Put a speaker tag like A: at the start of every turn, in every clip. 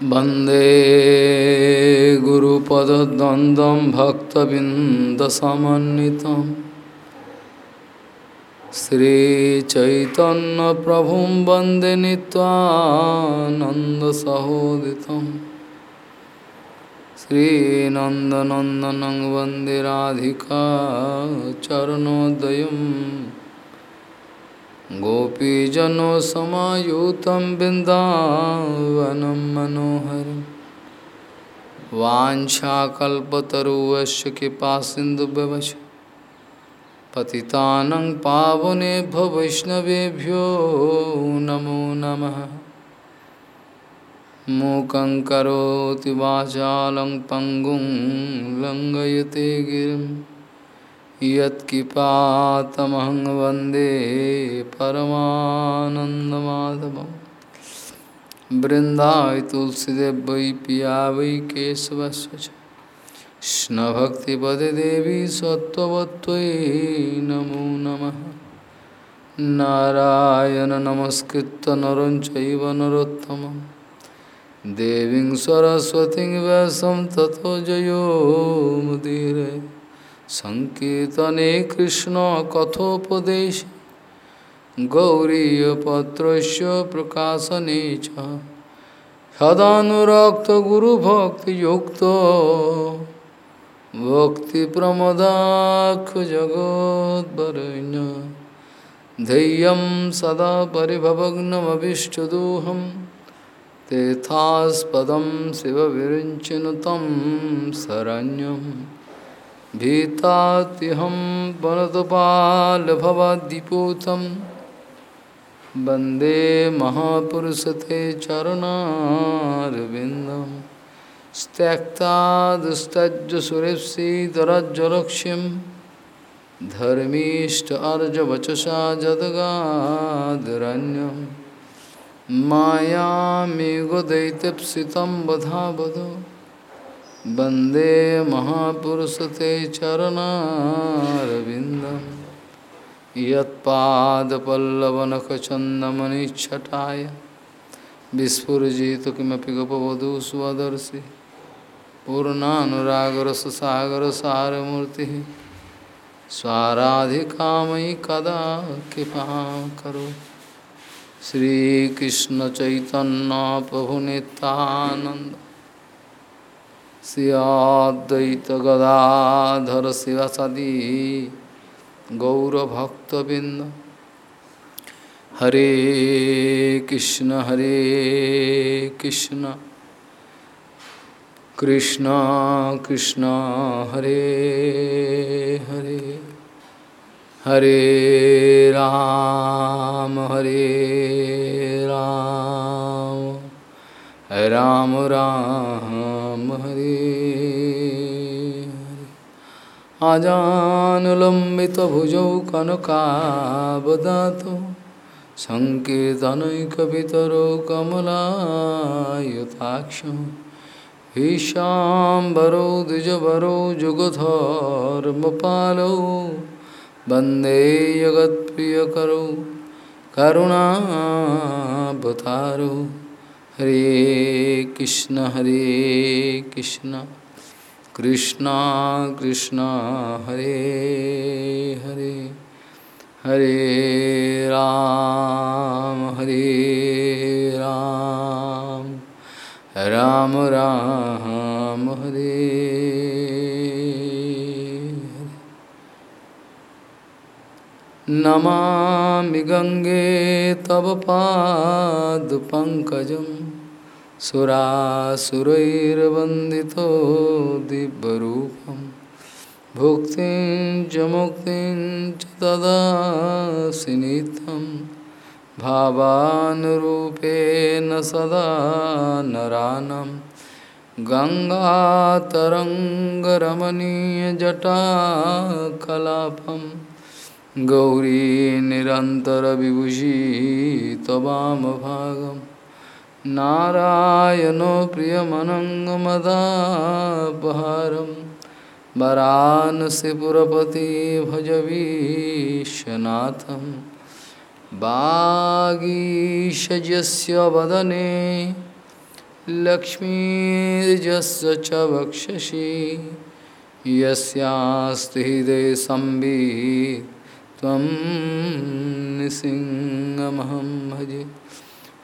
A: वन्दे गुरुपदद्वन्द्वं भक्तबिन्दसमन्वितं श्रीचैतन्यप्रभुं वन्दे नीत्वानन्दसहोदितं श्रीनन्दनन्दनं वन्दे राधिका चरणोदयम् गोपीजनसमायुतं बिन्दावनं मनोहरं। वाञ्छाकल्पतरुवस्य कृपासिन्धुव्यवच पतितानं पावनेभ्यो वैष्णवेभ्यो नमो नमः। मूकं करोति वाचालं पङ्गुं लङ्घयते यत्किपातमहं वंदे परमानन्दमाधवं बृन्दाय तुलसीदेव वै पिया वै केशवस्य कृष्णभक्तिपदे देवी सत्त्ववत्त्वयि नमो नमः। नारायण नमस्कृत्य नरं चैव नरोत्तमं देवीं सरस्वतीं व्यासं ततो जयो संकीर्तने कृष्ण कथोपदेश गौरीपत्र प्रकाशने सदाक्त गुरुभक्तियुक्त भक्तिप्रमदाख जगोद्वरण्य धैर्यं सदा परिभवग्नमभिष्टदोहं तेथास्पदं शिवविरिञ्चिनुतं शरण्यम्। भीतात्यहं वनतपालभवाद्दिपूतं वंदे महापुरुषते चरणारविन्दं। त्यक्ता दुस्तज्जसुरेप्सीतरज्जलक्ष्यं धर्मीष्ट अर्जवचसा जदगादरण्यं मायामेघदैत्यप्सितं वधा वधो वंदे महापुरुषते चरणारविन्दं यत्पादपल्लवनखचन्दमनिच्छटाय विस्फुरजित किमपि गपवधू स्वदर्शि पूर्णानुरागरससागरसारमूर्तिः स्वाराधिकामयि कदा कृपा करो। श्रीकृष्णचैतन्यप्रभुनितानन्द सियाद्वैत गदाधर शिवसदी गौरभक्तबिंद हरे कृष्ण हरे कृष्ण। कृष्ण कृष्ण, हरे हरे। हरे राम हरे राम। राम राम हरे आजानुलम्बितभुजौ कनकावदातो सङ्कीर्तनैकपितरो कमलायताक्षं। ईशाम्बरो द्विजवरो जुगधर्मपालौ वंदे जगत्प्रियकरो करुणावतारो। हरे कृष्ण हरे कृष्ण। कृष्ण कृष्ण, हरे हरे। हरे राम हरे राम। राम राम, हरे नमामि गङ्गे तव पादपङ्कजं सुरासुरैर्वन्दितो दिव्यरूपं। भुक्तिं च मुक्तिं च भावानुरूपेण सदा नरानं। गङ्गातरङ्गरमणीयजटाकलापम् गौरी निरन्तरविभूषी त्ववामभागं नारायणो प्रियमनङ्गमदापहारं वरानसिपुरपति भजवीशनाथं वागीशयस्य वदने लक्ष्मीर्जस्य च वक्षसि। यस्यास्ति हृदय संवित् त्वं नृसिंहमहं भजे।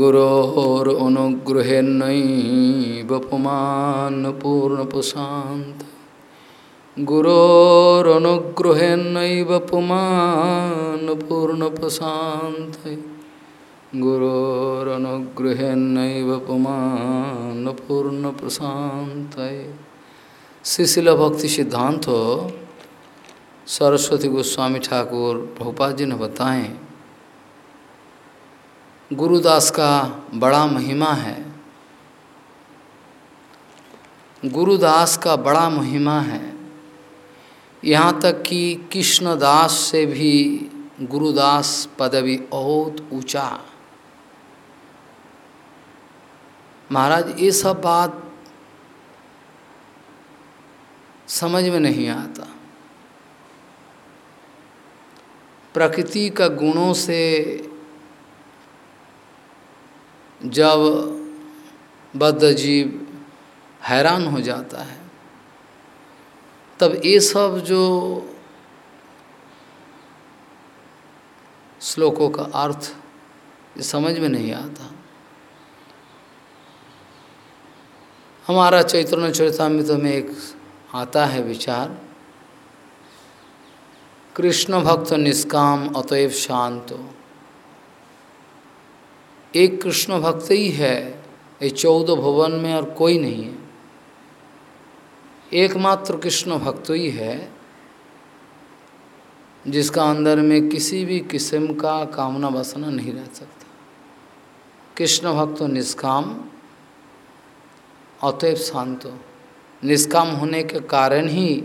A: गुरोरनुगृहेन्नैव पुमान् पूर्णपुशान्त गुरोरनुगृहेन्नैव पुमान् पूर्णप्रशान्त गुरोरनुगृहेन्नैव पुमान् पूर्णप्रशान्तये शिशिल भक्ति सिद्धांत सरस्वती गोस्वामी ठाकुर प्रभुपाद जी ने बताएँ गुरुदास का बड़ा महिमा है। गुरुदास का बड़ा महिमा है। यहाँ तक कि कृष्णदास से भी गुरुदास पदवी बहुत ऊँचा। महाराज, ये सब बात समझ में नहीं आता। प्रकृति का गुणों से जब बद्ध जीव हैरान हो जाता है, तब ये सब जो श्लोकों का अर्थ समझ में नहीं आता। हमारा चैतन्य चरितमृत में एक आता है विचार, कृष्ण भक्त निष्काम अतएव शांत। एक कृष्ण भक्त ही है, ये चौदह भवन में और कोई नहीं है। एकमात्र कृष्ण भक्त ही है, जिसका अंदर में किसी भी किस्म का कामना वासना नहीं रह सकता। कृष्ण भक्त निष्काम, अतएव शांत निष्काम होने के कारण ही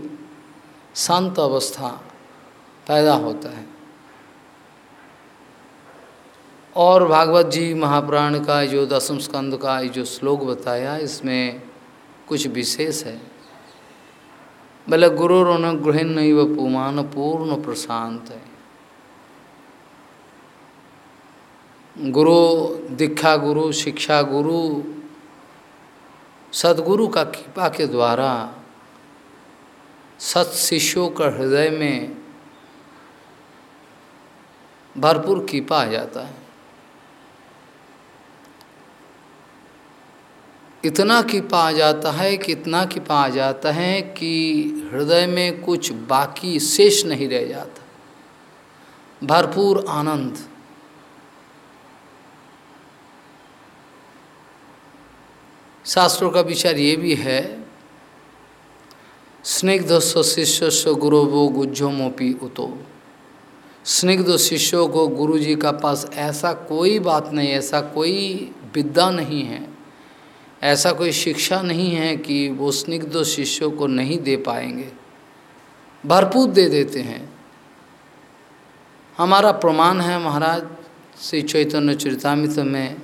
A: शांत अवस्था पैदा होता है। और भागवत जी महापुराण का, जो दसम स्कंद का, जो श्लोक बताया, इसमें कुछ विशेष है। बोले, गुरु अनुग्रहण नहीं व पुमान, पूर्ण प्रशांत है। गुरु, दीक्षा गुरु, शिक्षा गुरु, सदगुरु का कृपा के द्वारा सत शिष्यों का हृदय में भरपूर कृपा आ जाता है। इतना कृपा आ जाता है, कि इतना कृपा आ जाता है कि हृदय में कुछ बाकी शेष नहीं रह जाता। भरपूर आनंद। शास्त्रों का विचार ये भी है, स्निग्ध स्व शिष्य स्व गुरुवो गुज्जोमोपी उतो। स्निग्ध शिष्यों को गुरु जी का पास ऐसा कोई बात नहीं, ऐसा कोई विद्या नहीं है। ऐसा कोई शिक्षा नहीं है कि वो स्निग्ध शिष्यों को नहीं दे पाएँगे। भरपूर दे देते हैं। हमारा प्रमाण है महाराज, श्री चैतन्य चरितामित में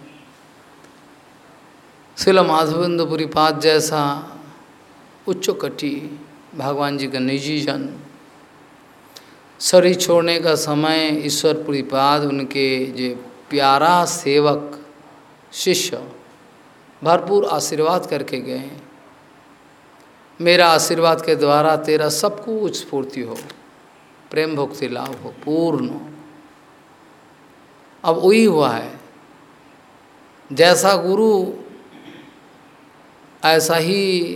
A: शिल माधवेंद्रपुरी पाद जैसा उच्च कटी भगवान जी का निजी जन, शरीर छोड़ने का समय ईश्वरपुरी पाद उनके जो प्यारा सेवक शिष्य भरपूर आशीर्वाद करके गए मेरा आशीर्वाद के द्वारा तेरा सब कुछ स्फूर्ति हो, प्रेम भक्ति लाभ हो, पूर्ण हो। अब वही हुआ है। जैसा गुरु, ऐसा ही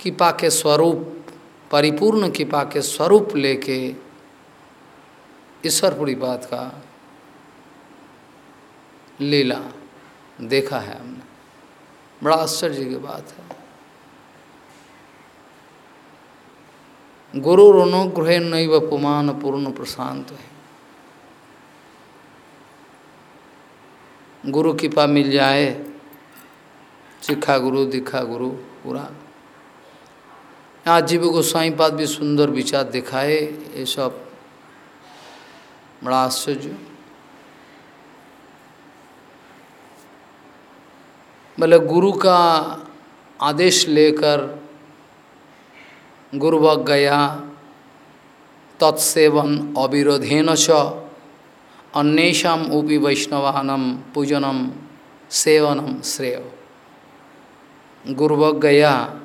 A: कृपा के स्वरूप, परिपूर्ण कृपा के स्वरूप लेके ईश्वरपुरी बात का लीला देखा है हमने। बड़ा आश्चर्य की बात है। गुरु अनुग्रह नैव पुमान पूर्ण प्रशांत है। गुरु कृपा मिल जाए शिक्षा गुरु दीक्षा गुरु, पूरा। यहाँ जीव गोस्वाई पाद भी सुंदर विचार दिखाए, ये सब। बड़ा आश्चर्य। बोले गुरु का आदेश लेकर गुरुवक गया। तत्सेवन अविरोधेन च। अन्येषाम उपि वैष्णवानम पूजनम सेवनम श्रेय। गुरुवक गया।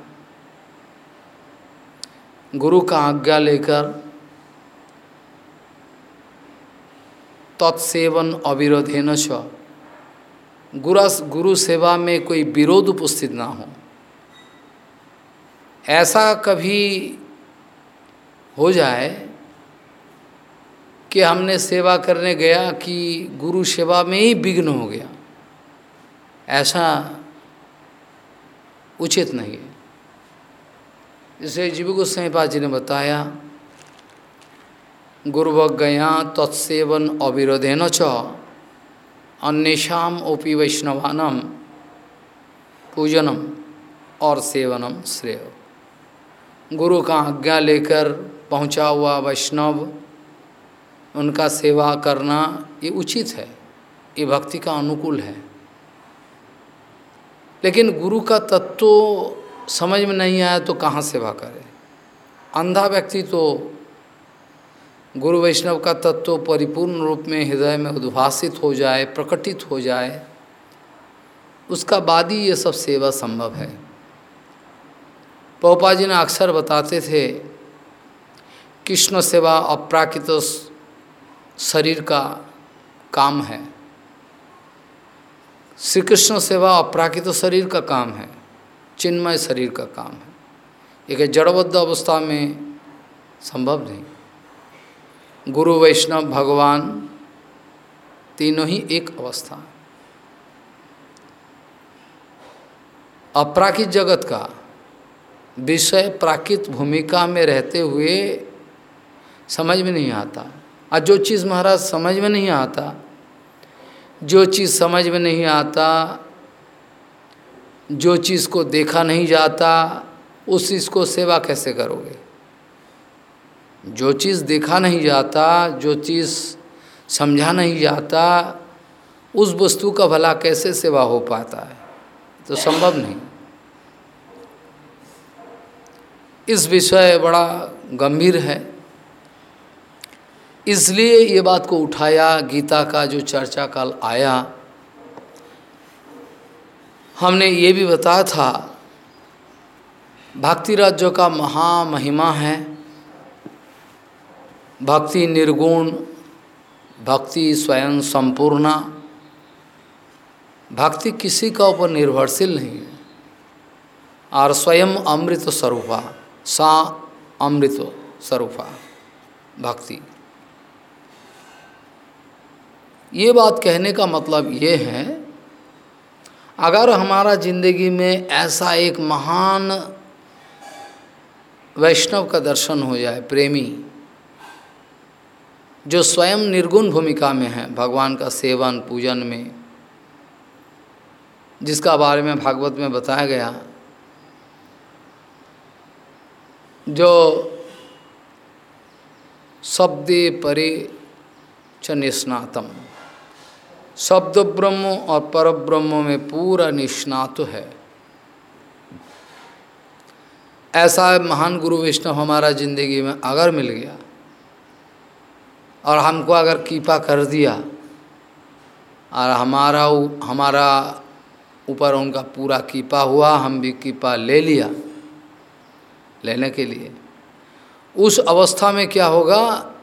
A: गुरु का आज्ञा लेकर तत्सेवन अविरोधेन च। गुरु सेवा में कोई विरोध उपस्थित ना हो। ऐसा कभी हो जाए कि हमने सेवा करने गया कि गुरु सेवा में ही विघ्न हो गया। ऐसा उचित नहीं है। इसे जीव गोस्वाईपा जी ने बताया गुरुवक गया तत्सेवन अविरोधेन च। अन्यम ओपी वैष्णवानम पूजनम और सेवनम श्रेय। गुरु का आज्ञा लेकर पहुँचा हुआ वैष्णव, उनका सेवा करना ये उचित है, ये भक्ति का अनुकूल है। लेकिन गुरु का तत्व समझ में नहीं आया तो कहाँ सेवा करे? अंधा व्यक्ति तो गुरु वैष्णव का तत्व परिपूर्ण रूप में हृदय में उद्भासित हो जाए, प्रकटित हो जाए, उसका बाद ही ये सब सेवा संभव है। पोपा जी ने अक्सर बताते थे, कृष्ण सेवा अप्राकृत शरीर का काम है। श्री कृष्ण सेवा अपराकित शरीर का काम है, चिन्मय शरीर का काम है। एक जड़बद्ध अवस्था में संभव नहीं। गुरु वैष्णव भगवान तीनों ही एक अवस्था। अपराकित जगत का विषय प्राकृत भूमिका में रहते हुए समझ में नहीं आता। और जो चीज़ महाराज समझ में नहीं आता, जो चीज़ समझ में नहीं आता, जो चीज़ को देखा नहीं जाता, उस चीज़ को सेवा कैसे करोगे? जो चीज़ देखा नहीं जाता, जो चीज़ समझा नहीं जाता, उस वस्तु का भला कैसे सेवा हो पाता है? तो संभव नहीं। इस विषय बड़ा गंभीर है। इसलिए ये बात को उठाया, गीता का जो चर्चा कल आया, हमने ये भी बताया था, भक्ति राज्य का महामहिमा है। भक्ति निर्गुण, भक्ति स्वयं संपूर्णा। भक्ति किसी का ऊपर निर्भरशील नहीं है। और स्वयं अमृत स्वरूपा, सा अमृत स्वरूपा, भक्ति। ये बात कहने का मतलब ये है, अगर हमारा ज़िंदगी में ऐसा एक महान वैष्णव का दर्शन हो जाए, प्रेमी जो स्वयं निर्गुण भूमिका में है, भगवान का सेवन, पूजन में, जिसका बारे में भागवत में बताया गया, जो शब्दे परे च निष्णातम। शब्द ब्रह्म और पर ब्रह्म में पूरा निष्णात है। ऐसा महान गुरु विष्णु हमारा ज़िंदगी में अगर मिल गया और हमको अगर कृपा कर दिया, और हमारा हमारा ऊपर उनका पूरा कृपा हुआ, हम भी कृपा ले लिया, लेने के लिए। उस अवस्था में क्या होगा,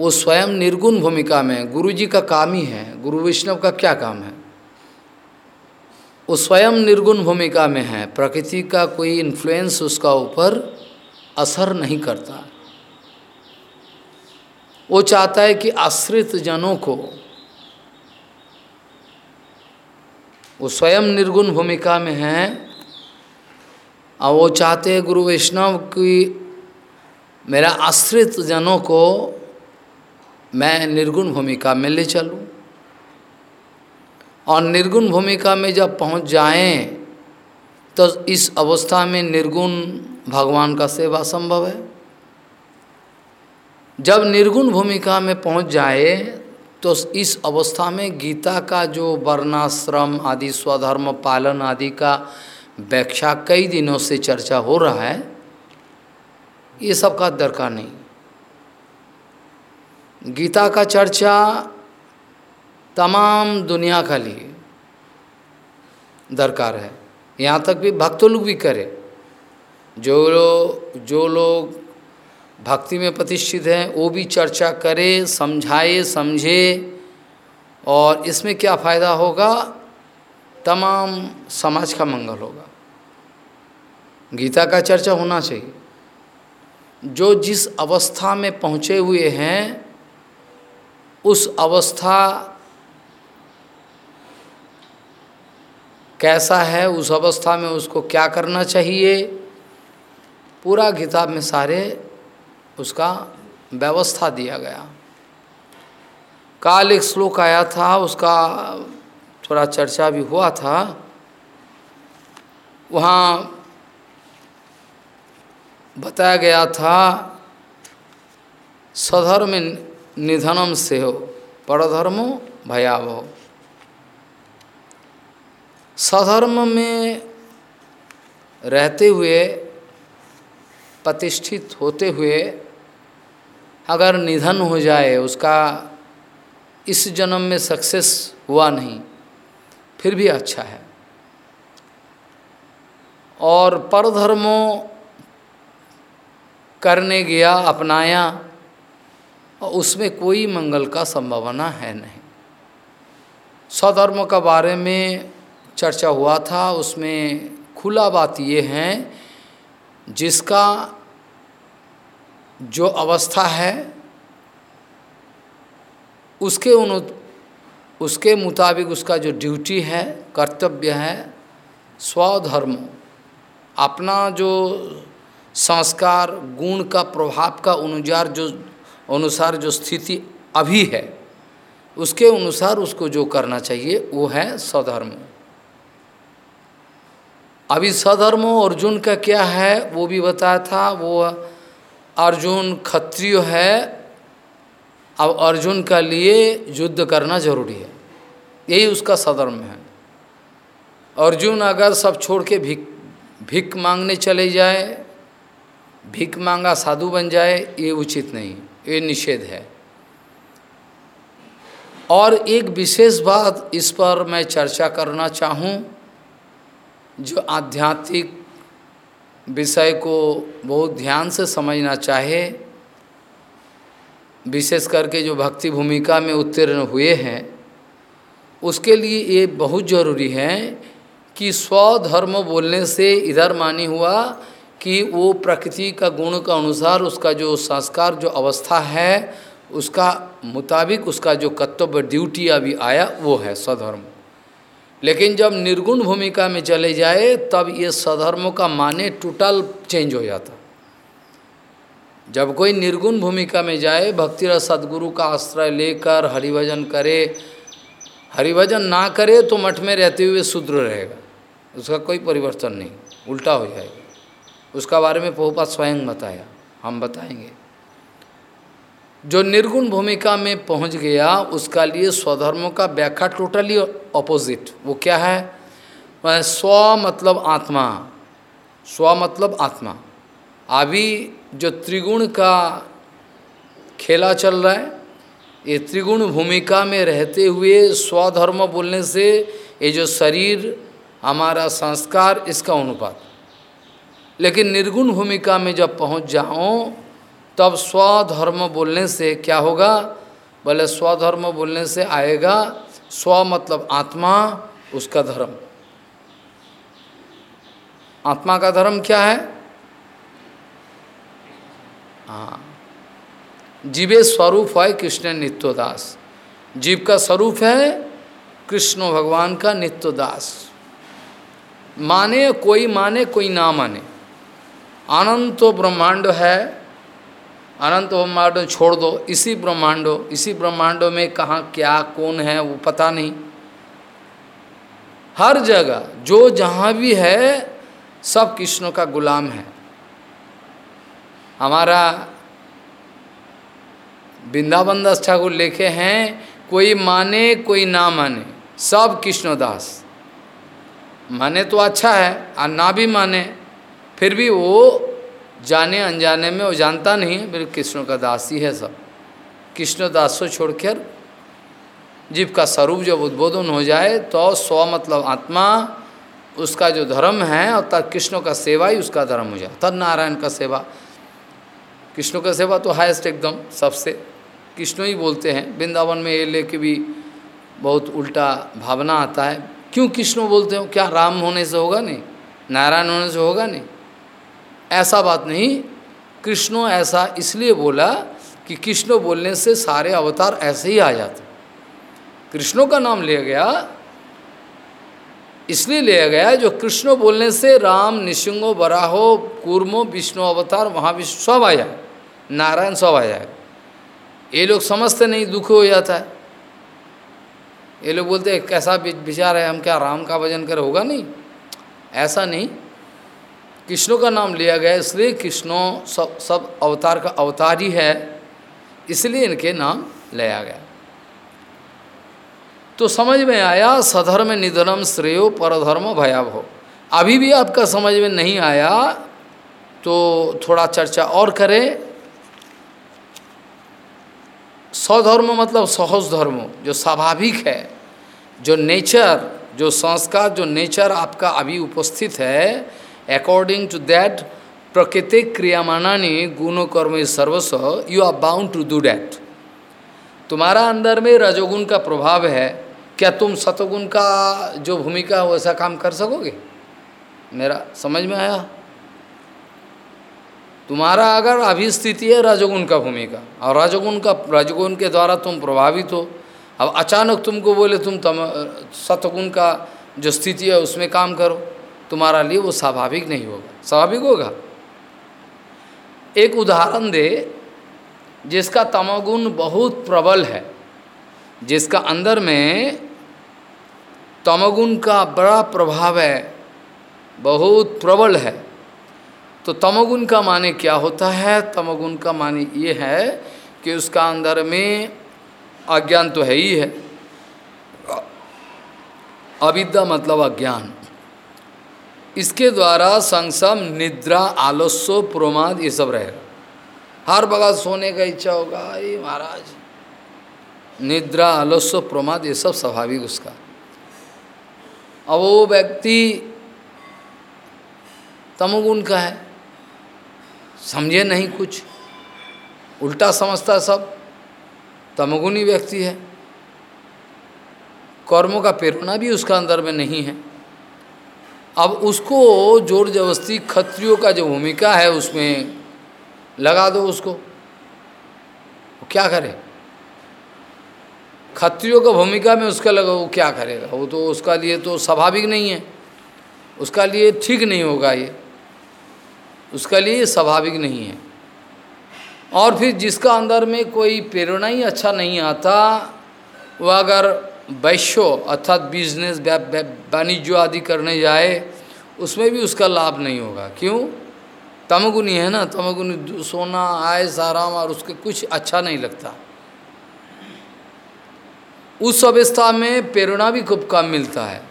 A: वो स्वयं निर्गुण भूमिका में गुरु जी का काम ही है, गुरु वैष्णव का क्या काम है? वो स्वयं निर्गुण भूमिका में है, प्रकृति का कोई इन्फ्लुएंस उसका ऊपर असर नहीं करता। वो चाहता है कि आश्रित जनों को वो स्वयं निर्गुण भूमिका में हैं। और वो चाहते हैं गुरु वैष्णव की मेरा आश्रित जनों को मैं निर्गुण भूमिका में ले चलूँ। और निर्गुण भूमिका में जब पहुँच जाएँ तो इस अवस्था में निर्गुण भगवान का सेवा संभव है। जब निर्गुण भूमिका में पहुँच जाए तो इस अवस्था में गीता का जो वर्णाश्रम आदि, स्वधर्म पालन आदि का व्याख्या कई दिनों से चर्चा हो रहा है, ये सब का दरकार नहीं। गीता का चर्चा तमाम दुनिया का लिए दरकार है। यहाँ तक भी भक्त लोग भी करें। जो लोग जो लोग भक्ति में प्रतिष्ठित हैं, वो भी चर्चा करे, समझाए, समझे, और इसमें क्या फ़ायदा होगा? तमाम समाज का मंगल होगा। गीता का चर्चा होना चाहिए। जो जिस अवस्था में पहुँचे हुए हैं, उस अवस्था कैसा है, उस अवस्था में उसको क्या करना चाहिए? पूरा किताब में सारे उसका व्यवस्था दिया गया। काल एक श्लोक आया था, उसका थोड़ा चर्चा भी हुआ था। वहाँ बताया गया था, सधर्म निधनम से हो परधर्मो भयावह। सधर्म में रहते हुए, प्रतिष्ठित होते हुए अगर निधन हो जाए, उसका इस जन्म में सक्सेस हुआ नहीं, फिर भी अच्छा है। और परधर्मों करने गया, अपनाया, और उसमें कोई मंगल का संभावना है नहीं। स्वधर्म का बारे में चर्चा हुआ था, उसमें खुला बात ये है, जिसका जो अवस्था है, उसके उन, उसके मुताबिक उसका जो ड्यूटी है, कर्तव्य है, स्वधर्म, अपना जो संस्कार, गुण का प्रभाव का अनुसार जो अनुसार जो स्थिति अभी है, उसके अनुसार उसको जो करना चाहिए, वो है स्वधर्म अभी सधर्म अर्जुन का क्या है, वो भी बताया था, वो अर्जुन क्षत्रिय है, अब अर्जुन का लिए युद्ध करना ज़रूरी है। यही उसका सधर्म है। अर्जुन अगर सब छोड़ के भिक भिक मांगने चले जाए भिक मांगा साधु बन जाए, ये उचित नहीं, ये निषेध है। और एक विशेष बात इस पर मैं चर्चा करना चाहूँ, जो आध्यात्मिक विषय को बहुत ध्यान से समझना चाहे, विशेष करके जो भक्ति भूमिका में उत्तीर्ण हुए हैं, उसके लिए ये बहुत ज़रूरी है कि स्वधर्म बोलने से इधर मानी हुआ कि वो प्रकृति का गुण का अनुसार उसका जो संस्कार, जो अवस्था है, उसका मुताबिक उसका जो कर्तव्य, ड्यूटी अभी आया, वो है स्वधर्म। लेकिन जब निर्गुण भूमिका में चले जाए, तब ये सधर्मों का माने टोटल चेंज हो जाता। जब कोई निर्गुण भूमिका में जाए भक्ति रस सदगुरु का आश्रय लेकर हरिभजन करे, हरिभजन ना करे तो मठ में रहते हुए शुद्र रहेगा। उसका कोई परिवर्तन नहीं, उल्टा हो जाएगा। उसका बारे में पहुपा स्वयं बताया, हम बताएँगे। जो निर्गुण भूमिका में पहुँच गया, उसका लिए स्वधर्मों का व्याख्या टोटली ऑपोजिट वो क्या है? स्व मतलब आत्मा। स्व मतलब आत्मा। अभी जो त्रिगुण का खेला चल रहा है, ये त्रिगुण भूमिका में रहते हुए स्वधर्म बोलने से ये जो शरीर, हमारा संस्कार, इसका अनुपात। लेकिन निर्गुण भूमिका में जब पहुँच जाओ तब स्वधर्म बोलने से क्या होगा? बोले, स्वधर्म बोलने से आएगा, स्व मतलब आत्मा, उसका धर्म। आत्मा का धर्म क्या है? हाँ। जीवे स्वरूप है कृष्ण नित्योदास जीव का स्वरूप है कृष्ण भगवान का नित्योदास माने कोई माने, कोई ना माने। अनंत ब्रह्मांड है अनंत ब्रह्मांड छोड़ दो, इसी ब्रह्मांडो, इसी ब्रह्मांडों में कहाँ क्या, कौन है, वो पता नहीं। हर जगह, जो जहाँ भी है, सब कृष्ण का गुलाम है। हमारा वृंदावन दास ठाकुर लिखे हैं, कोई माने, कोई ना माने, सब कृष्णदास माने तो अच्छा है और ना भी माने, फिर भी वो जाने अनजाने में वो जानता नहीं है, मेरे कृष्ण का दास ही है सब। कृष्ण दास को छोड़कर जीव का स्वरूप जब उद्बोधन हो जाए तो स्व मतलब आत्मा, उसका जो धर्म है, और तब कृष्ण का सेवा ही उसका धर्म हो जाए। तद नारायण का सेवा। कृष्ण का सेवा तो हाईएस्ट एकदम, सबसे। कृष्ण ही बोलते हैं, वृंदावन में ये लेके भी बहुत उल्टा भावना आता है। क्यों कृष्ण बोलते हो? क्या राम होने से होगा नहीं? नारायण होने से होगा नहीं? ऐसा बात नहीं। कृष्णो ऐसा इसलिए बोला कि कृष्ण बोलने से सारे अवतार ऐसे ही आ जाते। कृष्णों का नाम लिया गया। इसलिए लिया गया जो कृष्ण बोलने से राम निशिंगो बराहो कूर्मो, विष्णु अवतार, महाविष्णु सब आ जाए। नारायण सब आ जाए। ये लोग समझते नहीं, दुख हो जाता है। ये लोग बोलते कैसा विचार है, हम क्या राम का भजन कर, होगा नहीं? ऐसा नहीं। कृष्णों का नाम लिया गया इसलिए कृष्णों सब सब अवतार का अवतार ही है, इसलिए इनके नाम लिया गया। तो समझ में आया, सधर्म निधनम श्रेयो परधर्म भयावह। अभी भी आपका समझ में नहीं आया तो थोड़ा चर्चा और करें। स्वधर्म मतलब सहज धर्म, जो स्वाभाविक है, जो नेचर, जो संस्कार, जो नेचर आपका अभी उपस्थित है अकॉर्डिंग टू दैट प्राकृतिक क्रियामानी गुणों कर्म सर्वस्व you are bound to do that तुम्हारा अंदर में रजोगुण का प्रभाव है, क्या तुम सतगुण का जो भूमिका वैसा काम कर सकोगे? मेरा समझ में आया? तुम्हारा अगर अभी स्थिति है, रजोगुण का भूमिका, और रजोगुण का, रजोगुण के द्वारा तुम प्रभावित हो, अब अचानक तुमको बोले, तुम तम, सतगुण का जो स्थिति है, उसमें काम करो। तुम्हारा लिए वो स्वाभाविक नहीं होगा। स्वाभाविक होगा। एक उदाहरण दे जिसका तमोगुण बहुत प्रबल है, जिसका अंदर में तमोगुण का बड़ा प्रभाव है, बहुत प्रबल है। तो तमोगुण का माने क्या होता है? तमोगुण का माने ये है कि उसका अंदर में अज्ञान तो है ही है। अविद्या मतलब अज्ञान। इसके द्वारा संसम निद्रा, आलस्य, प्रमाद, ये सब रहेगा हर बगल सोने का इच्छा होगा, अरे महाराज, निद्रा, आलस्य, प्रमाद, ये सब स्वाभाविक उसका। अब वो व्यक्ति तमोगुण का है, समझे नहीं कुछ, उल्टा समझता सब, तमोगुणी व्यक्ति है। कर्मों का प्रेरणा भी उसका अंदर में नहीं है। अब उसको ज़ोर जबरस्ती खत्रियों का जो भूमिका है उसमें लगा दो उसको। वो क्या करे? खत्रियों का भूमिका में उसका लगा, वो क्या करेगा? वो तो उसका लिए तो स्वाभाविक नहीं है। उसका लिए ठीक नहीं होगा ये। उसका लिए स्वाभाविक नहीं है। और फिर जिसका अंदर में कोई प्रेरणा ही अच्छा नहीं आता वह अगर वैश्य अर्थात बिज़नेस वाणिज्य आदि करने जाए, उसमें भी उसका लाभ नहीं होगा। क्यों? तमगुनी है ना? तमगुनी सोना आय आराम और उसके कुछ अच्छा नहीं लगता। उस अवस्था में प्रेरणा भी खूब कम मिलता है।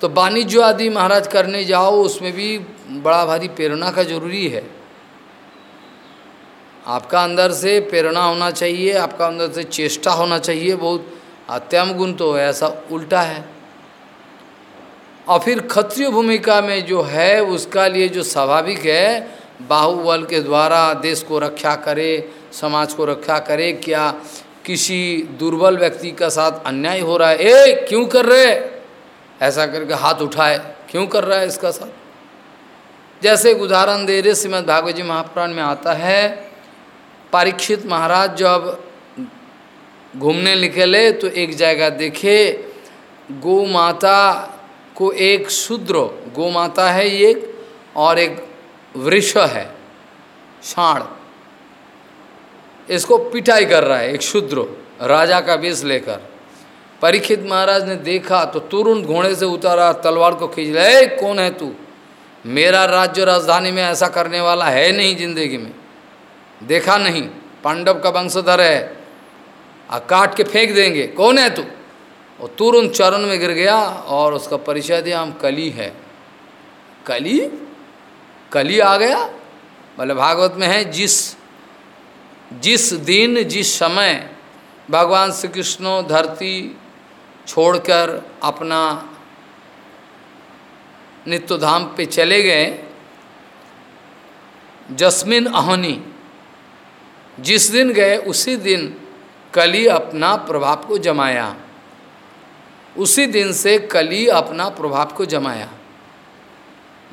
A: तो वाणिज्य आदि महाराज करने जाओ, उसमें भी बड़ा भारी प्रेरणा का ज़रूरी है। आपका अंदर से प्रेरणा होना चाहिए, आपका अंदर से चेष्टा होना चाहिए बहुत। अत्यम गुण तो ऐसा उल्टा है। और फिर क्षत्रिय भूमिका में जो है, उसका लिए जो स्वाभाविक है, बाहुबल के द्वारा देश को रक्षा करे, समाज को रक्षा करे, क्या किसी दुर्बल व्यक्ति का साथ अन्याय हो रहा है? ए, क्यों कर रहे? ऐसा करके हाथ उठाए, क्यों कर रहा है इसका साथ? जैसे एक उदाहरण दे रहे, श्रीमद भागवत जी महाप्राण में आता है परीक्षित महाराज जब घूमने निकले तो एक जगह देखे, गौ माता को एक शूद्र, गौ माता है एक, और एक वृक्ष है साढ़ इसको पिटाई कर रहा है, एक शूद्र, राजा का वेश लेकर। परीक्षित महाराज ने देखा तो तुरंत घोड़े से उतारा, तलवार को खींच लिया कौन है तू? मेरा राज्य राजधानी में ऐसा करने वाला है नहीं ज़िंदगी में। देखा नहीं। पांडव का वंशधर है। आ काट के फेंक देंगे। कौन है तू? और तुरंत चरण में गिर गया और उसका परिचय दिया, हम कली है। कली? कली आ गया? बोले, भागवत में है, जिस जिस दिन, जिस समय भगवान श्री कृष्ण धरती छोड़कर अपना नित्य धाम पे चले गए, जस्मिन अहनी जिस दिन गए, उसी दिन कली अपना प्रभाव को जमाया। उसी दिन से कली अपना प्रभाव को जमाया।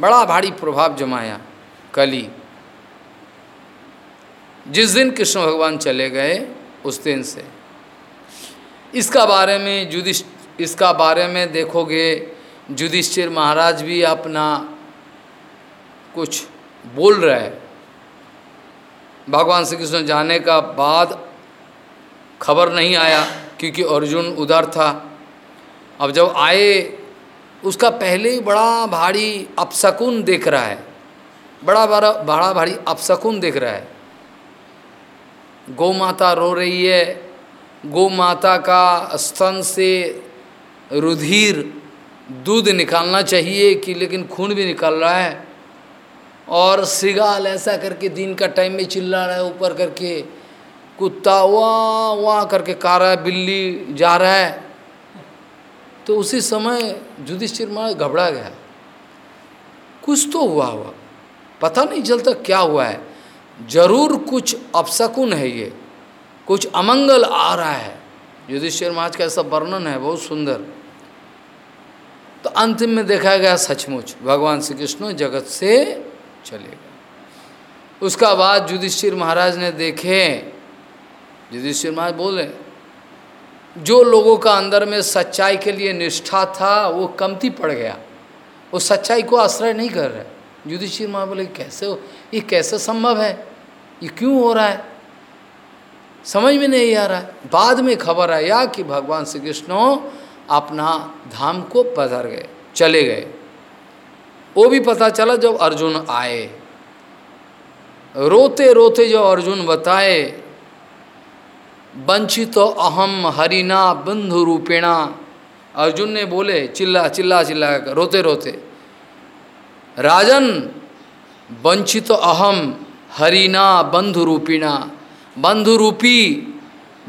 A: बड़ा भारी प्रभाव जमाया कली। जिस दिन कृष्ण भगवान चले गए, उस दिन से। इसका बारे में जुदिश, इसका बारे में देखोगे युधिष्ठिर महाराज भी अपना कुछ बोल रहे हैं। भगवान श्री कृष्ण जाने का बाद खबर नहीं आया क्योंकि अर्जुन उधर था। अब जब आए, उसका पहले ही बड़ा भारी अपशकुन देख रहा है। बड़ा बड़ा बड़ा भारी अपशकुन देख रहा है। गौ माता रो रही है। गौ माता का स्तन से रुधिर दूध निकालना चाहिए कि लेकिन खून भी निकल रहा है। और श्रृगाल ऐसा करके दिन का टाइम में चिल्ला रहा है, ऊपर करके कुत्ता वाह वाह करके का रहा है, बिल्ली जा रहा है। तो उसी समय युधिष्ठिर माँ घबरा गया। कुछ तो हुआ हुआ पता नहीं चलता क्या हुआ है। ज़रूर कुछ अपशकुन है ये। कुछ अमंगल आ रहा है। युधिष्ठिर महाराज का ऐसा वर्णन है, बहुत सुंदर। तो अंतिम में देखा गया सचमुच। भगवान श्री कृष्ण जगत से चले गए उसका बाद युधिष्ठिर महाराज ने देखे, युधिष्ठिर महाराज बोले, जो लोगों का अंदर में सच्चाई के लिए निष्ठा था, वो कमती पड़ गया। वो सच्चाई को आश्रय नहीं कर रहे। युधिष्ठिर महाराज बोले, कैसे हो? ये कैसे संभव है? ये क्यों हो रहा है? समझ में नहीं आ रहा है। बाद में खबर आया कि भगवान श्री कृष्ण अपना धाम को पधर गए, चले गए। वो भी पता चला जब अर्जुन आए। रोते रोते जो अर्जुन बताए, वंचित तो अहम हरिना बंधु रूपेणा। अर्जुन ने बोले, चिल्ला चिल्ला चिल्ला रोते रोते। राजन, वंचित तो अहम हरिना बंधु रूपिणा। बंधु रूपी,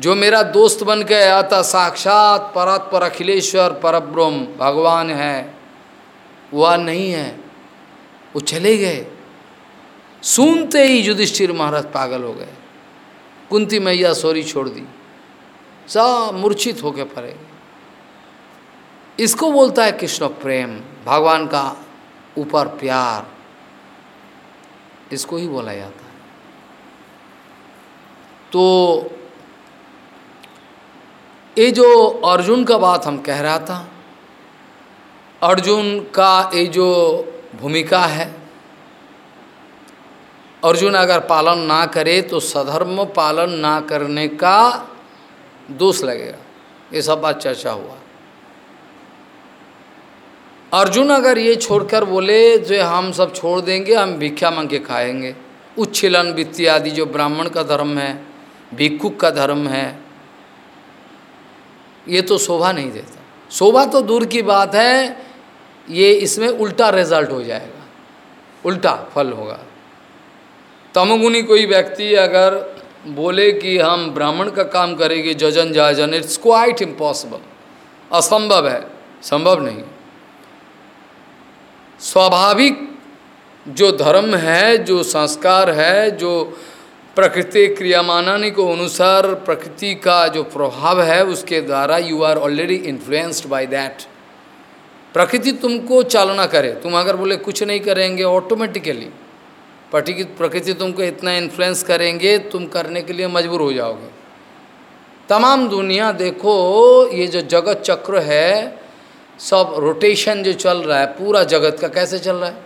A: जो मेरा दोस्त बन के था, साक्षात परात्पर अखिलेश्वर परब्रह्म भगवान है। वह नहीं है। वो चले गए। सुनते ही युधिष्ठिर महाराज पागल हो गए। कुंती मैया सोरी छोड़ दी। सब मूर्छित होके पड़े इसको बोलता है कृष्ण प्रेम, भगवान का ऊपर प्यार। इसको ही बोला जाता है। तो ये जो अर्जुन का बात हम कह रहा था अर्जुन का ये जो भूमिका है, अर्जुन अगर पालन ना करे तो सधर्म पालन ना करने का दोष लगेगा। ये सब बात चर्चा हुआ। अर्जुन अगर ये छोड़कर बोले जो हम सब छोड़ देंगे, हम भिक्षा मांग के खाएँगे। उच्छिलन, वित्तीय आदि जो ब्राह्मण का धर्म है, भिक्षुक का धर्म है, ये तो शोभा नहीं देता। शोभा तो दूर की बात है ये इसमें उल्टा रिज़ल्ट हो जाएगा। उल्टा फल होगा। तमगुनी कोई व्यक्ति अगर बोले कि हम ब्राह्मण का काम करेंगे, जजन जाजन इट्स क्वाइट इम्पॉसिबल असंभव है। संभव नहीं। स्वाभाविक जो धर्म है, जो संस्कार है, जो प्रकृति क्रियामानानी को अनुसार प्रकृति का जो प्रभाव है, उसके द्वारा you are already influenced by that प्रकृति तुमको चालना करे। तुम अगर बोले कुछ नहीं करेंगे ऑटोमेटिकली पटी प्रकृति तुमको इतना इन्फ्लुएंस करेंगे, तुम करने के लिए मजबूर हो जाओगे। तमाम दुनिया देखो, ये जो जगत चक्र है, सब रोटेशन जो चल रहा है, पूरा जगत का कैसे चल रहा है?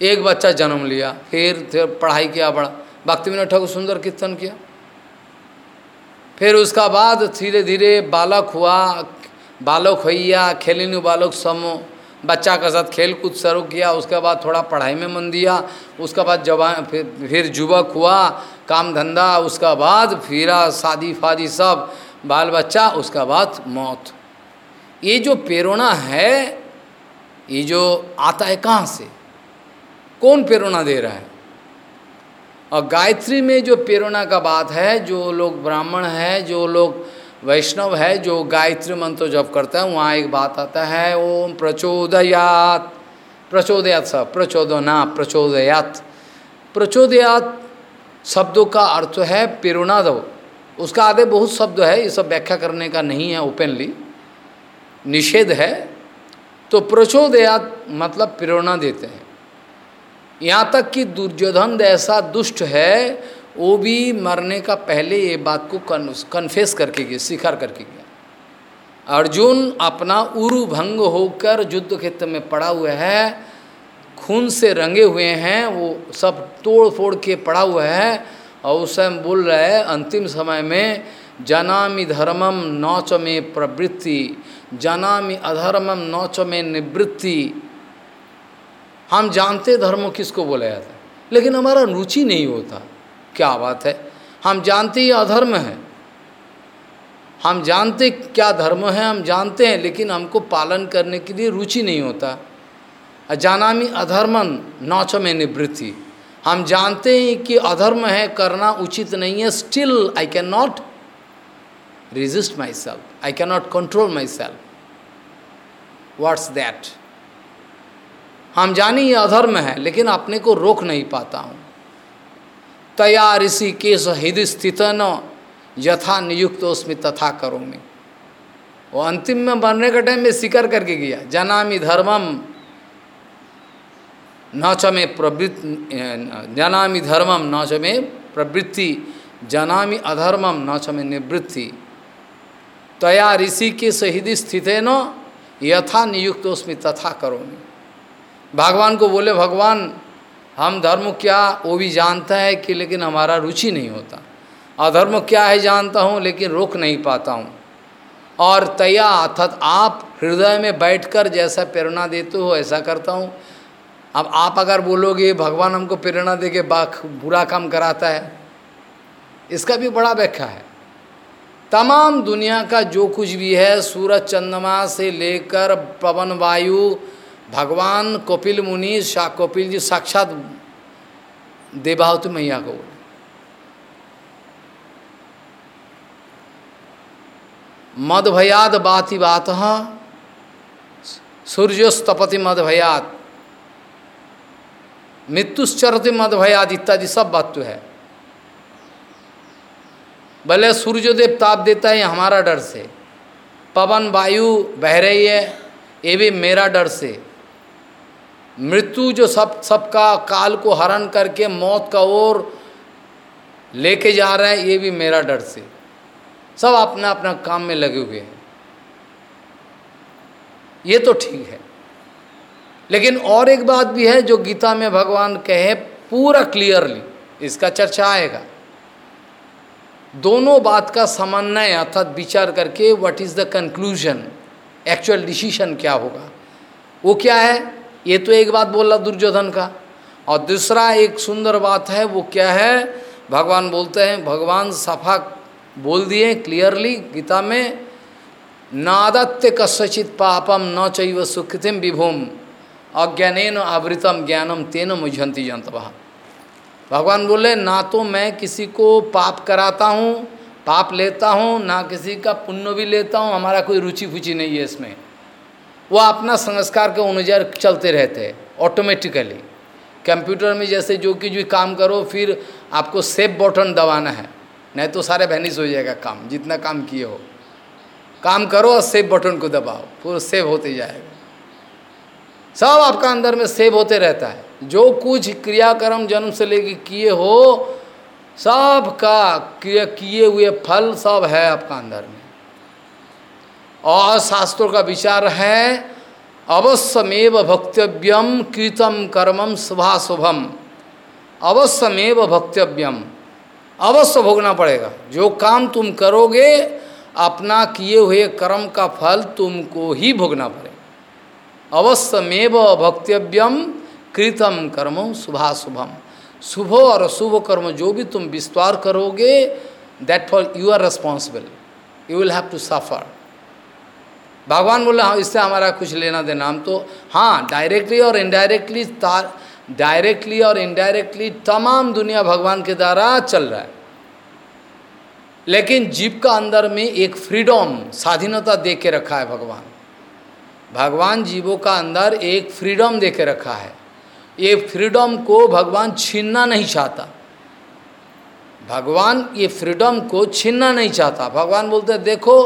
A: एक बच्चा जन्म लिया, फिर फिर पढ़ाई किया बड़ा भक्ति विनोद ठाकुर सुंदर कीर्तन किया। फिर उसका बाद धीरे धीरे बालक हुआ बालक होइया, खेलिनु बालक समो, बच्चा के साथ खेल कूद शुरू किया, उसके बाद थोड़ा पढ़ाई में मन दिया, उसके बाद जवान, फिर फिर युवक हुआ, काम धंधा, उसका बाद फिरा, शादी फादी सब, बाल बच्चा, उसका बाद मौत। ये जो प्रेरणा है, ये जो आता है कहाँ से? कौन प्रेरणा दे रहा है? और गायत्री में जो प्रेरणा का बात है, जो लोग ब्राह्मण है, जो लोग वैष्णव है जो गायत्री मंत्र जप करता है, वहाँ एक बात आता है, ओम प्रचोदयात। प्रचोदयात सब प्रचोदना प्रचोदयात। प्रचोदयात शब्दों का अर्थ है प्रेरणा दो। उसका आगे बहुत शब्द है, ये सब व्याख्या करने का नहीं है ओपनली निषेध है। तो प्रचोदयात मतलब प्रेरणा देते हैं। यहाँ तक कि दुर्योधन ऐसा दुष्ट है वो भी मरने का पहले ये बात को कन्फेस करके गया, स्वीकार करके गया। अर्जुन अपना उरु भंग होकर युद्ध क्षेत्र में पड़ा हुआ है, खून से रंगे हुए हैं, वो सब तोड़ फोड़ के पड़ा हुआ है और उस समय बोल रहा है, अंतिम समय में जनामि धर्मम नौच में प्रवृत्ति, जनामि अधर्मम नौच में निवृत्ति। हम जानते धर्म किसको बोला जाता है, लेकिन हमारा रुचि नहीं होता। क्या बात है हम जानते ही अधर्म है हम जानते क्या धर्म है, हम जानते हैं, लेकिन हमको पालन करने के लिए रुचि नहीं होता जानामी अधर्मन नौच में निवृत्ति हम जानते हैं कि अधर्म है, करना उचित नहीं है still I can not resist my resist myself. I cannot control myself. What's that? हम जानी ये अधर्म है, लेकिन अपने को रोक नहीं पाता हूँ तया ऋषि केश हृदय स्थित न यथा नियुक्त उसमें तथा करो में वो अंतिम में मरने के टाइम में शिकर करके गया। जनामी धर्मम, न च में प्रवृत्ति, जनामी धर्मम, न च में प्रवृत्ति, जनामी अधर्मम, न च में निवृत्ति। तया ऋषि के शहीदी स्थित न यथा नियुक्त उसमें तथा करो भगवान को बोले, भगवान हम धर्म क्या, वो भी जानता है कि लेकिन हमारा रुचि नहीं होता। अधर्म क्या है जानता हूँ, लेकिन रोक नहीं पाता हूँ। और तया अर्थात आप हृदय में बैठकर जैसा प्रेरणा देते हो, ऐसा करता हूँ। अब आप अगर बोलोगे, भगवान हमको प्रेरणा दे के बुरा काम कराता है। इसका भी बड़ा व्याख्या है। तमाम दुनिया का जो कुछ भी है, सूरज चंद्रमा से लेकर पवन, वायु भगवान कपिल मुनि कपिल जी साक्षात देवावती मैया को बोले। मद भयाद बाति बात, सूर्योस्तपति मद भयात मृत्युश्चरति मद भयाद इत्यादि सब बात तो है। भले सूर्योदेव ताप देता है हमारा डर से। पवन, वायु बह रही है, ये भी मेरा डर से। मृत्यु जो सब, सबका काल को हरण करके मौत का ओर लेके जा रहा है, ये भी मेरा डर से। सब अपना अपना काम में लगे हुए हैं। ये तो ठीक है। लेकिन और एक बात भी है जो गीता में भगवान कहे पूरा क्लियरली इसका चर्चा आएगा। दोनों बात का समन्वय अर्थात विचार करके what is the conclusion actual decision क्या होगा? वो क्या है? ये तो एक बात बोला दुर्योधन का। और दूसरा एक सुंदर बात है, वो क्या है? भगवान बोलते हैं, भगवान सफ़ा बोल दिए क्लियरली गीता में, नादत्य कस्यचित पापम न चैव सुखितिम विभुम अज्ञान आवृतम ज्ञानम तेन मुझंती जंतवा भगवान बोले, ना तो मैं किसी को पाप कराता हूँ, पाप लेता हूँ, ना किसी का पुण्य भी लेता हूँ, हमारा कोई रुचि फुचि नहीं है इसमें। वो अपना संस्कार के अनुसार चलते रहते हैं ऑटोमेटिकली कंप्यूटर में जैसे जो कि जो काम करो, फिर आपको सेव बटन दबाना है। नहीं तो सारे भैनिस हो जाएगा काम, जितना काम किए हो। काम करो और सेव बटन को दबाओ, पूरा सेव होते जाएगा। सब आपका अंदर में सेव होते रहता है। जो कुछ क्रियाक्रम जन्म से लेके किए हो सब का किए हुए फल सब है आपका अंदर में। और शास्त्रों का विचार है, अवश्यमेव भक्तव्यम कृतम कर्मम शुभा शुभम अवश्यमेव भक्तव्यम अवश्य भोगना पड़ेगा। जो काम तुम करोगे, अपना किए हुए कर्म का फल तुमको ही भोगना पड़ेगा। अवश्यमेव भक्तव्यम कृतम कर्म शुभाशुभम शुभ और अशुभ कर्म जो भी तुम विस्तार करोगे that for you are responsible you will have to suffer भगवान बोला हाँ इससे हमारा कुछ लेना देना। हम तो हाँ डायरेक्टली और इनडायरेक्टली डायरेक्टली और इनडायरेक्टली तमाम दुनिया भगवान के द्वारा चल रहा है। लेकिन जीव का अंदर में एक फ्रीडम स्वाधीनता दे के रखा है भगवान। भगवान जीवों का अंदर एक फ्रीडम दे के रखा है। ये फ्रीडम को भगवान छीनना नहीं चाहता। भगवान ये फ्रीडम को छीनना नहीं चाहता। भगवान बोलते देखो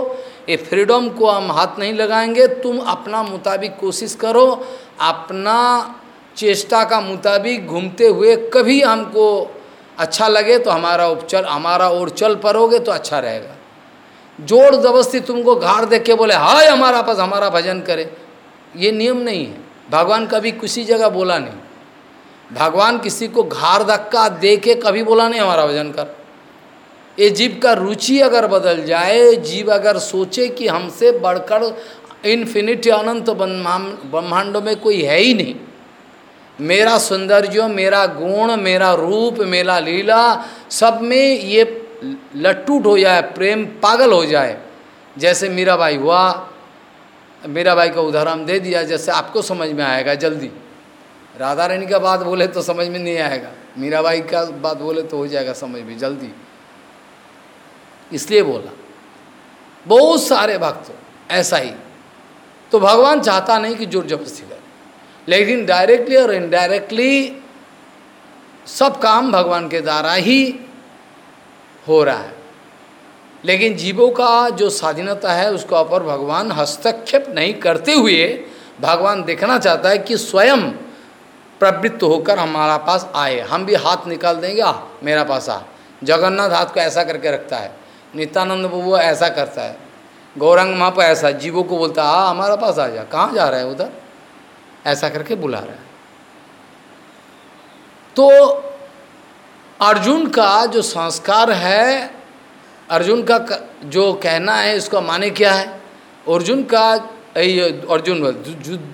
A: ये फ्रीडम को हम हाथ नहीं लगाएँगे, तुम अपना मुताबिक कोशिश करो, अपना चेष्टा का मुताबिक घूमते हुए कभी हमको अच्छा लगे तो हमारा उपचल हमारा और चल पड़ोगे तो अच्छा रहेगा। ज़ोर जबरस्ती तुमको घाड़ देख के बोले, हाय, हमारा पास, हमारा भजन करे। ये नियम नहीं है। भगवान कभी किसी जगह बोला नहीं। भगवान किसी को घाड़ धक्का दे के कभी बोला नहीं, हमारा भजन कर। ये जीव का रुचि अगर बदल जाए, जीव अगर सोचे कि हमसे बढ़कर इन्फिनिटी अनंत ब्रह्मांडों में कोई है ही नहीं। मेरा सौंदर्य, मेरा गुण, मेरा रूप, मेरा लीला, सब में ये लट्टूट हो जाए, प्रेम पागल हो जाए। जैसे मीरा भाई हुआ, मीरा भाई का उदाहरण दे दिया, जैसे आपको समझ में आएगा जल्दी। राधा रानी का बात बोले तो समझ में नहीं आएगा। मीरा भाई का बात बोले तो हो जाएगा समझ में जल्दी। इसलिए बोला। बहुत सारे भक्त, ऐसा ही। तो भगवान चाहता नहीं कि ज़ोर जबरस्ती करे। लेकिन डायरेक्टली और इनडायरेक्टली सब काम भगवान के द्वारा ही हो रहा है। लेकिन जीवों का जो स्वाधीनता है, उसका ऊपर भगवान हस्तक्षेप नहीं करते हुए भगवान देखना चाहता है कि स्वयं प्रवृत्त होकर हमारा पास आए। हम भी हाथ निकाल देंगे आ मेरा पास आ। जगन्नाथ हाथ को ऐसा करके रखता है। नित्यानंद वो ऐसा करता है। गौरंग माँ पर ऐसा, जीवों को बोलता है, आ, हमारा पास आ जा। कहाँ जा रहा है उधर? ऐसा करके बुला रहा है। तो अर्जुन का जो संस्कार है, अर्जुन का जो कहना है, इसका माने क्या है? अर्जुन का अर्जुन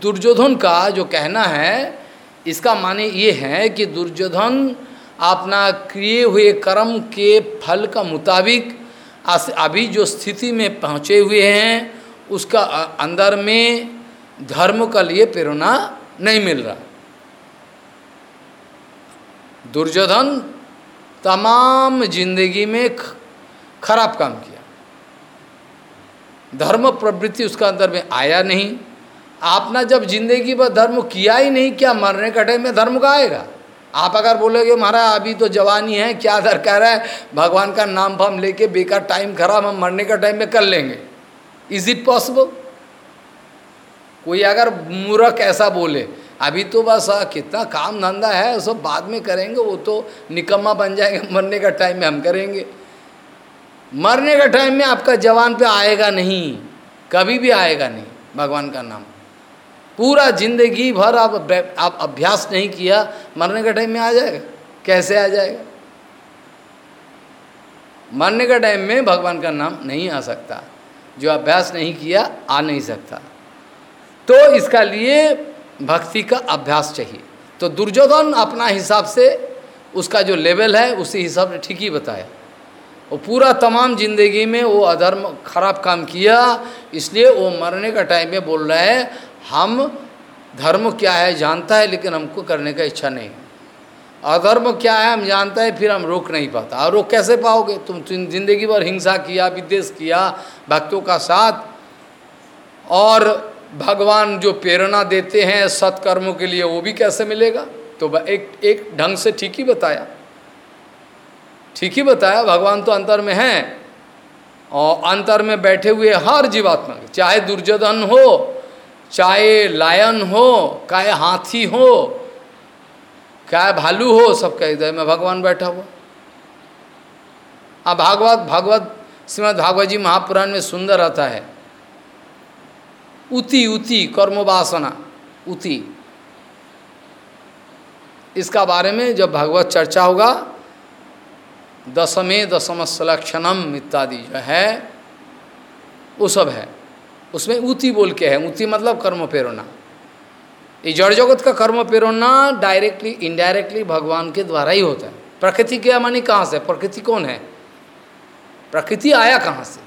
A: दुर्योधन का जो कहना है, इसका माने ये है कि दुर्योधन अपना किए हुए कर्म के फल का मुताबिक अभी जो स्थिति में पहुँचे हुए हैं, उसका अंदर में धर्म का लिए प्रेरणा नहीं मिल रहा। दुर्योधन तमाम ज़िंदगी में खराब काम किया। धर्म प्रवृत्ति उसका अंदर में आया नहीं। आपने जब ज़िंदगी पर धर्म किया ही नहीं, क्या मरने का टाइम में धर्म का आएगा? आप अगर बोलोगे महाराज अभी तो जवानी है, क्या दरकार है? भगवान का नाम फाम लेके बेकार टाइम खराब, हम मरने का टाइम में कर लेंगे। इज़ इट पॉसिबल कोई अगर मूर्ख ऐसा बोले, अभी तो बस कितना काम धंधा है, सब बाद में करेंगे, वो तो निकम्मा बन जाएँगे, मरने का टाइम में हम करेंगे। मरने का टाइम में आपका जवान पे आएगा नहीं, कभी भी आएगा नहीं, भगवान का नाम। पूरा ज़िंदगी भर आप आप अभ्यास नहीं किया, मरने का टाइम में आ जाएगा। कैसे आ जाएगा? मरने का टाइम में भगवान का नाम नहीं आ सकता। जो अभ्यास नहीं किया, आ नहीं सकता। तो इसका लिए भक्ति का अभ्यास चाहिए। तो दुर्योधन अपना हिसाब से उसका जो लेवल है, उसी हिसाब से ठीक ही बताया। वो पूरा तमाम ज़िंदगी में वो अधर्म, खराब काम किया, इसलिए वो मरने का टाइम में बोल रहा है हम, धर्म क्या है जानता है, लेकिन हमको करने का इच्छा नहीं। अधर्म क्या है, हम जानता है, फिर हम रोक नहीं पाता। और रोक कैसे पाओगे? तुम ज़िंदगी भर हिंसा किया, विद्वेष किया, भक्तों का साथ। और भगवान जो प्रेरणा देते हैं सत्कर्मों के लिए, वो भी कैसे मिलेगा? तो एक एक ढंग से ठीक ही बताया। ठीक ही बताया, भगवान तो अंतर में हैं। और अंतर में बैठे हुए हर जीवात्मा चाहे दुर्योधन हो चाहे लायन हो चाहे हाथी हो चाहे भालू हो सबका हृदय में भगवान बैठा हुआ। अब भागवत भागवत, श्रीमद भागवत जी महापुराण में सुंदर आता है। उति उति कर्मवासना उति। इसका बारे में जब भागवत चर्चा होगा, दशमे दशम सलक्षणम इत्यादि जो है, वो सब है। उसमें उति बोल के है उति मतलब कर्म प्रेरणा। ये जड़ जगत का कर्म प्रेरणा डायरेक्टली इनडायरेक्टली भगवान के द्वारा ही होता है। प्रकृति क्या मानी कहाँ से? प्रकृति कौन है? प्रकृति आया कहाँ से?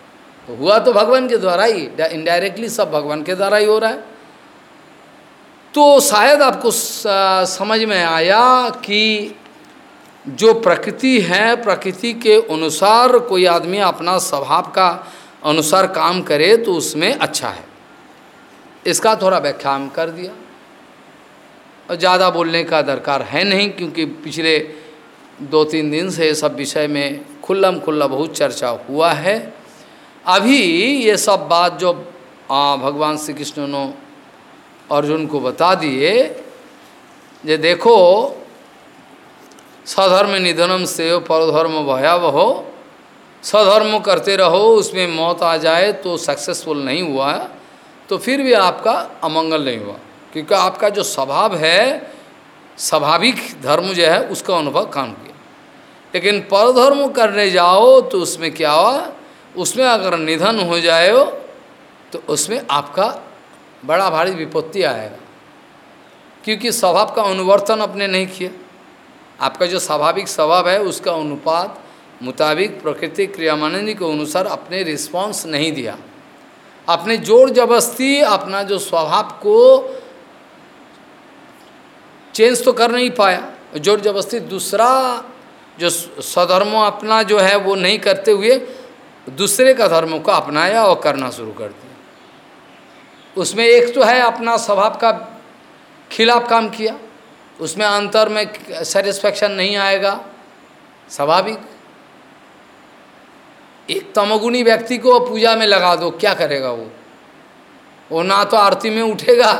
A: तो हुआ तो भगवान के द्वारा ही इनडायरेक्टली सब भगवान के द्वारा ही हो रहा है। तो शायद आपको समझ में आया कि जो प्रकृति है, प्रकृति के अनुसार कोई आदमी अपना स्वभाव का अनुसार काम करे तो उसमें अच्छा है। इसका थोड़ा व्याख्या कर दिया। और ज़्यादा बोलने का दरकार है नहीं क्योंकि पिछले दो तीन दिन से सब विषय में खुल्लम खुल्ला बहुत चर्चा हुआ है। अभी ये सब बात जो आ, भगवान श्री कृष्ण ने अर्जुन को बता दिए जे देखो सधर्म निधनम से परधर्म भयावह। सधर्म करते रहो, उसमें मौत आ जाए तो सक्सेसफुल नहीं हुआ तो फिर भी आपका अमंगल नहीं हुआ। क्योंकि आपका जो स्वभाव है, स्वाभाविक धर्म जो है, उसका अनुभव काम किया। लेकिन परधर्म करने जाओ तो उसमें क्या हुआ? उसमें अगर निधन हो जाए तो उसमें आपका बड़ा भारी विपत्ति आएगा। क्योंकि स्वभाव का अनुवर्तन अपने नहीं किया। आपका जो स्वाभाविक स्वभाव है, उसका अनुपात मुताबिक प्रकृति क्रियामानंदी के अनुसार अपने रिस्पांस नहीं दिया। अपने ज़ोर जबरस्ती अपना जो स्वभाव को चेंज तो कर नहीं पाया। ज़ोर जबरस्ती दूसरा जो स्वधर्म अपना जो है वो नहीं करते हुए दूसरे का धर्म को अपनाया और करना शुरू कर दिया। उसमें एक तो है अपना स्वभाव का खिलाफ काम किया। उसमें अंतर में सेटिस्फैक्शन नहीं आएगा। स्वाभाविक एक तमगुणी व्यक्ति को पूजा में लगा दो, क्या करेगा वो? वो ना तो आरती में उठेगा,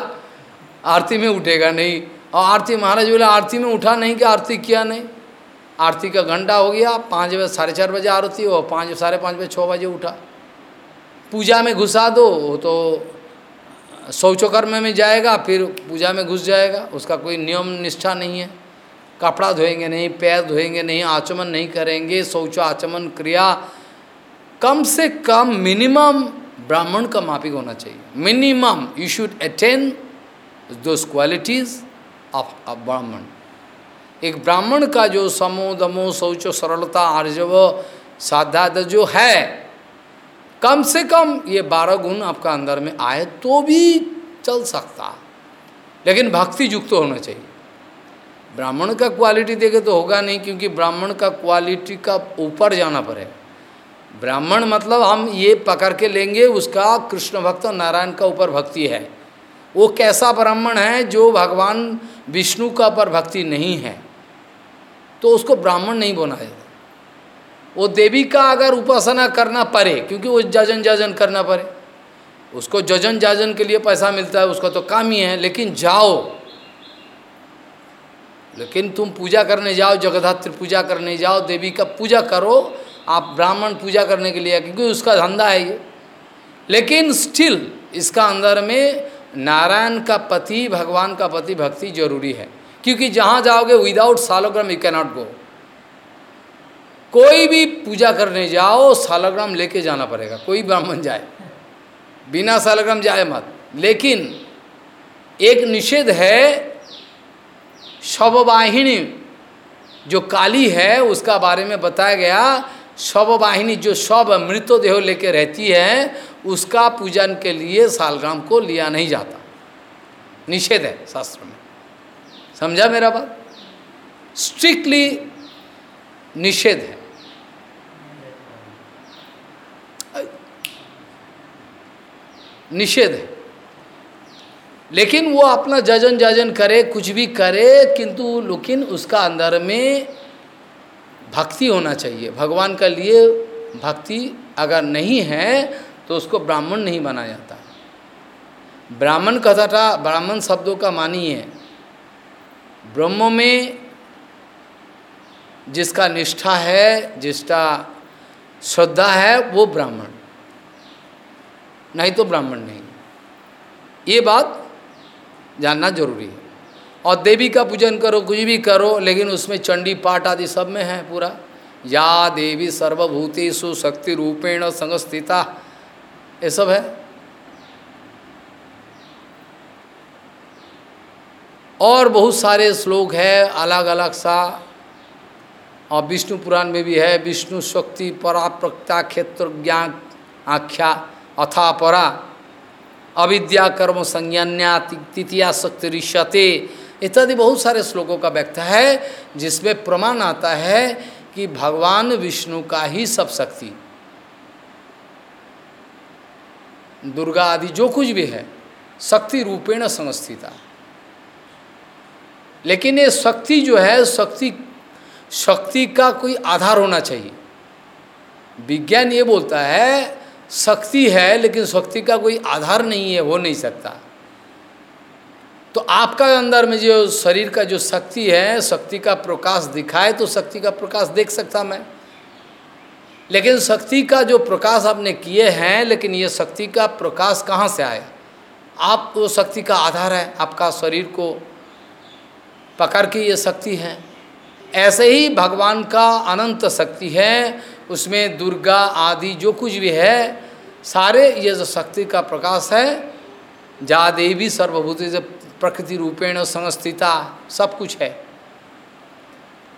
A: आरती में उठेगा नहीं। और आरती, महाराज बोले, आरती में उठा नहीं कि आरती किया नहीं। आरती का घंटा हो गया, पाँच बजे, साढ़े चार बजे आरती हो पाँच, साढ़े पाँच बजे, छः बजे उठा। पूजा में घुसा दो तो शौचकर्म में जाएगा, फिर पूजा में घुस जाएगा, उसका कोई नियम निष्ठा नहीं है। कपड़ा धोएँगे नहीं, पैर धोएँगे नहीं, आचमन नहीं करेंगे, शौच आचमन क्रिया कम से कम मिनिमम ब्राह्मण का मापिक होना चाहिए। Minimum you should attain those qualities of a Brahmin. एक ब्राह्मण का जो समो दमो शौच, सरलता, आर्जव साध्याद जो है, कम से कम ये बारह गुण आपका अंदर में आए तो भी चल सकता। लेकिन भक्ति युक्त तो होना चाहिए। ब्राह्मण का क्वालिटी देखे तो होगा नहीं, क्योंकि ब्राह्मण का क्वालिटी का ऊपर जाना पड़ेगा। ब्राह्मण मतलब हम ये पकड़ के लेंगे उसका कृष्ण भक्त नारायण का ऊपर भक्ति है। वो कैसा ब्राह्मण है जो भगवान विष्णु का पर भक्ति नहीं है? तो उसको ब्राह्मण नहीं बनाया वो देवी का अगर उपासना करना पड़े, क्योंकि वो जजन जाजन करना पड़े, उसको जजन जाजन के लिए पैसा मिलता है, उसका तो काम ही है, लेकिन जाओ। लेकिन तुम पूजा करने जाओ जगधात्र पूजा करने जाओ, देवी का पूजा करो आप ब्राह्मण पूजा करने के लिए, क्योंकि उसका धंधा है ये। लेकिन स्टिल इसका अंदर में नारायण का पति, भगवान का पति, भक्ति ज़रूरी है। क्योंकि जहाँ जाओगे without saligram you cannot go कोई भी पूजा करने जाओ, सालोग्राम लेके जाना पड़ेगा, कोई ब्राह्मण जाए। बिना सालोग्राम जाए मत। लेकिन एक निषेध है, शववाहिनी जो काली है, उसका बारे में बताया गया शववाहिनी जो शव मृतदेह लेके रहती है, उसका पूजन के लिए सालग्राम को लिया नहीं जाता। निषेध है शास्त्र में। समझा मेरा बात? स्ट्रिक्टली निषेध है। निषेध है। लेकिन वो अपना जजन जजन करे, कुछ भी करे, किंतु लेकिन उसका अंदर में भक्ति होना चाहिए। भगवान का लिए भक्ति अगर नहीं है तो उसको ब्राह्मण नहीं माना जाता। ब्राह्मण कथाटा ब्राह्मण शब्दों का मानी है ब्रह्म में जिसका निष्ठा है, जिसका श्रद्धा है, वो ब्राह्मण। नहीं तो ब्राह्मण नहीं। ये बात जानना ज़रूरी है। और देवी का पूजन करो, कुछ भी करो, लेकिन उसमें चंडी पाठ आदि सब में है पूरा। या देवी सर्वभूतेषु शक्ति रूपेण संस्थिता ये सब है। और बहुत सारे श्लोक है अलग अलग सा। और विष्णु पुराण में भी है, विष्णु शक्ति पराप्रक्ता क्षेत्र ज्ञान आख्या अथा परा। अविद्या कर्म संज्ञान्या तृतीया शक्ति ऋषते इत्यादि बहुत सारे श्लोकों का व्याख्या है, जिसमें प्रमाण आता है कि भगवान विष्णु का ही सब शक्ति। दुर्गा आदि जो कुछ भी है, शक्ति रूपेण संस्थिता लेकिन ये शक्ति जो है, शक्ति शक्ति का कोई आधार होना चाहिए। विज्ञान ये बोलता है, शक्ति है, लेकिन शक्ति का कोई आधार नहीं है, हो नहीं सकता। तो आपका अंदर में जो शरीर का जो शक्ति है, शक्ति का प्रकाश दिखाए तो शक्ति का प्रकाश देख सकता मैं। लेकिन शक्ति का जो प्रकाश आपने किए हैं, लेकिन ये शक्ति का प्रकाश कहाँ से आए आप, वो शक्ति का आधार है, आपका शरीर को पकड़ के ये शक्ति है। ऐसे ही भगवान का अनंत शक्ति है, उसमें दुर्गा आदि जो कुछ भी है, सारे ये जो शक्ति का प्रकाश है जा देवी सर्वभूति से प्रकृति रूपेण संस्थिता, सब कुछ है।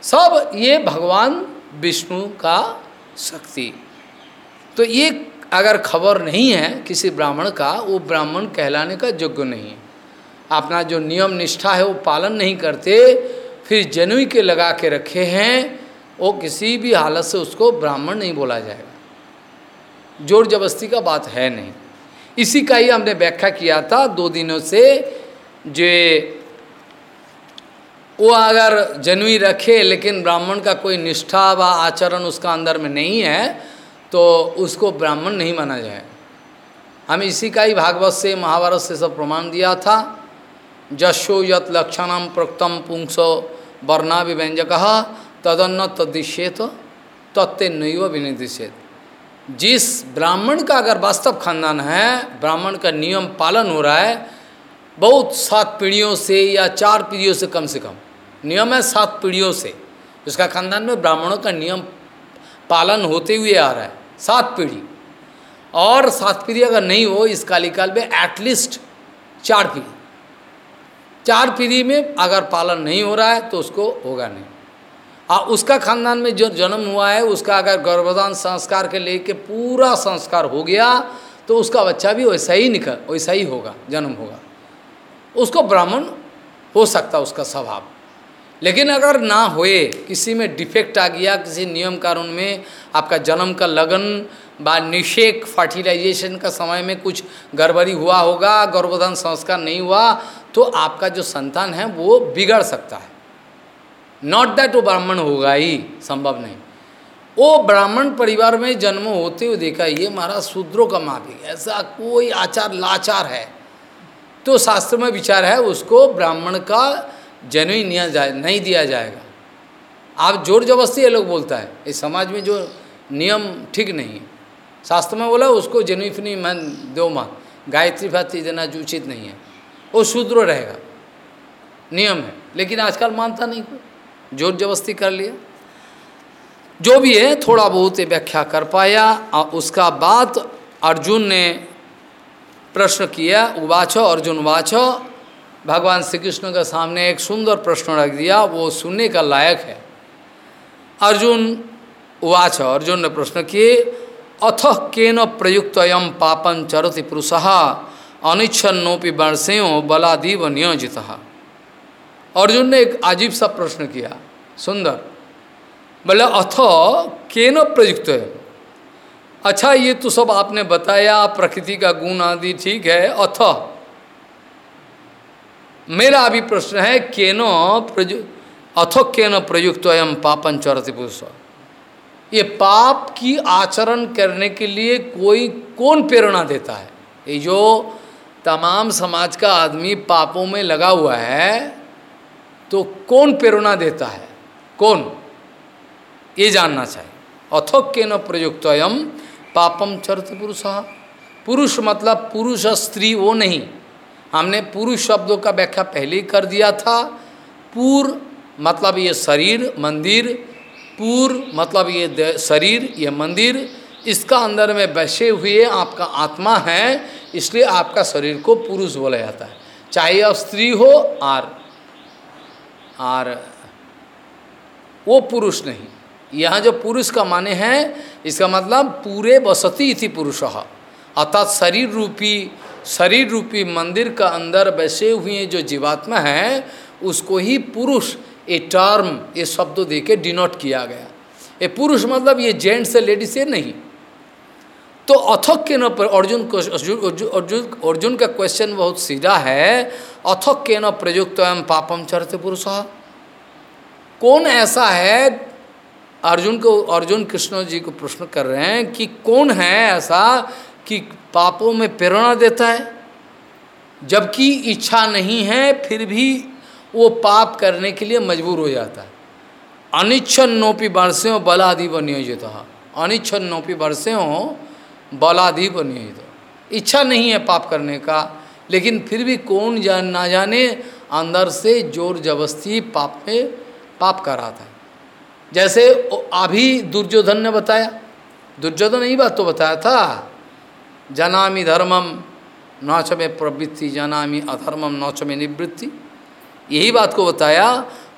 A: सब ये भगवान विष्णु का शक्ति। तो ये अगर खबर नहीं है किसी ब्राह्मण का, वो ब्राह्मण कहलाने का योग्य नहीं है। अपना जो नियम निष्ठा है, वो पालन नहीं करते, फिर जनुई के लगा के रखे हैं, वो किसी भी हालत से उसको ब्राह्मण नहीं बोला जाएगा। ज़ोर जबस्ती का बात है नहीं। इसी का ही हमने व्याख्या किया था दो दिनों से जो वो अगर जनुई रखे, लेकिन ब्राह्मण का कोई निष्ठा व आचरण उसका अंदर में नहीं है तो उसको ब्राह्मण नहीं माना जाए। हम इसी का ही भागवत से, महाभारत से सब प्रमाण दिया था। जशो यत लक्षणम प्रोक्तम पुंसो वर्णा विव्यंजक तदन्न तदिश्येत तत्ते नैव विनिर्दिशेत जिस ब्राह्मण का अगर वास्तव खानदान है, ब्राह्मण का नियम पालन हो रहा है बहुत सात पीढ़ियों से या चार पीढ़ियों से कम से कम। नियम है सात पीढ़ियों से। उसका खानदान में ब्राह्मणों का नियम पालन होते हुए आ रहा है। सात पीढ़ी। और सात पीढ़ी अगर नहीं हो, इस कालीकाल में एटलीस्ट चार पीढ़ी। चार पीढ़ी में अगर पालन नहीं हो रहा है तो उसको होगा नहीं। और उसका खानदान में जो जन्म हुआ है, उसका अगर गर्भदान संस्कार के लेके पूरा संस्कार हो गया तो उसका बच्चा भी वैसा ही निकल, वैसा ही होगा, जन्म होगा। उसको ब्राह्मण हो सकता उसका स्वभाव। लेकिन अगर ना होए, किसी में डिफेक्ट आ गया, किसी नियम कानून में आपका जन्म का लगन बा निषेक फर्टिलाइजेशन का समय में कुछ गड़बड़ी हुआ होगा, गर्भधान संस्कार नहीं हुआ तो आपका जो संतान है वो बिगड़ सकता है। नॉट दैट वो ब्राह्मण होगा ही, संभव नहीं। वो ब्राह्मण परिवार में जन्म होते हुए देखा, ये महाराज शूद्रों का माफ़ी ऐसा कोई आचार लाचार है। तो शास्त्र में विचार है, उसको ब्राह्मण का जन्म नहीं जाए, नहीं दिया जाएगा। आप ज़ोर जबरस्ती ये लोग बोलता है, इस समाज में जो नियम ठीक नहीं है। शास्त्र में बोला, उसको जन्म फिनी मन दो माँ, गायत्री फात्री देना जो उचित नहीं है। वो शूद्र रहेगा, नियम है, लेकिन आजकल मानता नहीं कोई। ज़ोर जबरस्ती कर लिया। जो भी है, थोड़ा बहुत व्याख्या कर पाया उसका बाद अर्जुन ने प्रश्न किया, उवाचो, अर्जुन वाचो भगवान श्री कृष्ण के सामने एक सुंदर प्रश्न रख दिया, वो सुनने का लायक है। अर्जुन उवाच, अर्जुन ने प्रश्न किए, अथ केन प्रयुक्त अयम पापन चरति पुरुष अनिच्छन्नोपि वर्षेयों बलादीव नियोजित। अर्जुन ने एक अजीब सा प्रश्न किया, सुंदर, बोले, अथ केन प्रयुक्त है अच्छा ये तो सब आपने बताया प्रकृति का गुण आदि, ठीक है? अथ, मेरा अभी प्रश्न है, केनो प्रजु, अथो केनो प्रयुक्त एम पापन चरति पुरुष। ये पाप की आचरण करने के लिए कोई कौन प्रेरणा देता है? ये जो तमाम समाज का आदमी पापों में लगा हुआ है तो कौन प्रेरणा देता है? कौन? ये जानना चाहिए। अथोक के न प्रयुक्त एम पापम चरति पुरुष। पुरुष मतलब पुरुष स्त्री वो नहीं। हमने पुरुष शब्दों का व्याख्या पहले ही कर दिया था। पूर मतलब ये शरीर, मंदिर। पूर मतलब ये शरीर, ये मंदिर। इसका अंदर में बैसे हुए आपका आत्मा है, इसलिए आपका शरीर को पुरुष बोला जाता है। चाहे अब स्त्री हो और वो पुरुष नहीं। यहाँ जो पुरुष का माने है, इसका मतलब पूरे बसती इति पुरुष। अर्थात शरीर रूपी शरीर रूपी मंदिर का अंदर बैसे हुए जो जीवात्मा है, उसको ही पुरुष, ए टर्म ये शब्द दे के डिनोट किया गया। ये पुरुष मतलब ये जेंट्स से लेडीज़ से नहीं। तो अथक के न अर्जुन अर्जुन अर्जुन का क्वेश्चन बहुत सीधा है, अथक के न प्रयुक्त एवं पापम चरते पुरुष। कौन ऐसा है अर्जुन को, अर्जुन कृष्ण जी को प्रश्न कर रहे हैं कि कौन है ऐसा कि पापों में प्रेरणा देता है? जबकि इच्छा नहीं है, फिर भी वो पाप करने के लिए मजबूर हो जाता है। अनिच्छन नोपी वर्षों बलाधिप नियोजित। अनिच्छन नोपी वर्षों बलाधिप नियोजित। इच्छा नहीं है पाप करने का, लेकिन फिर भी कौन जान ना जाने, अंदर से ज़ोर जबरस्ती पाप में, पाप कराता है। जैसे अभी दुर्योधन ने बताया। दुर्योधन यही बात तो बताया था, जनामी धर्मम नौच में प्रवृत्ति, जनामी अधर्मम नौच में निवृत्ति। यही बात को बताया।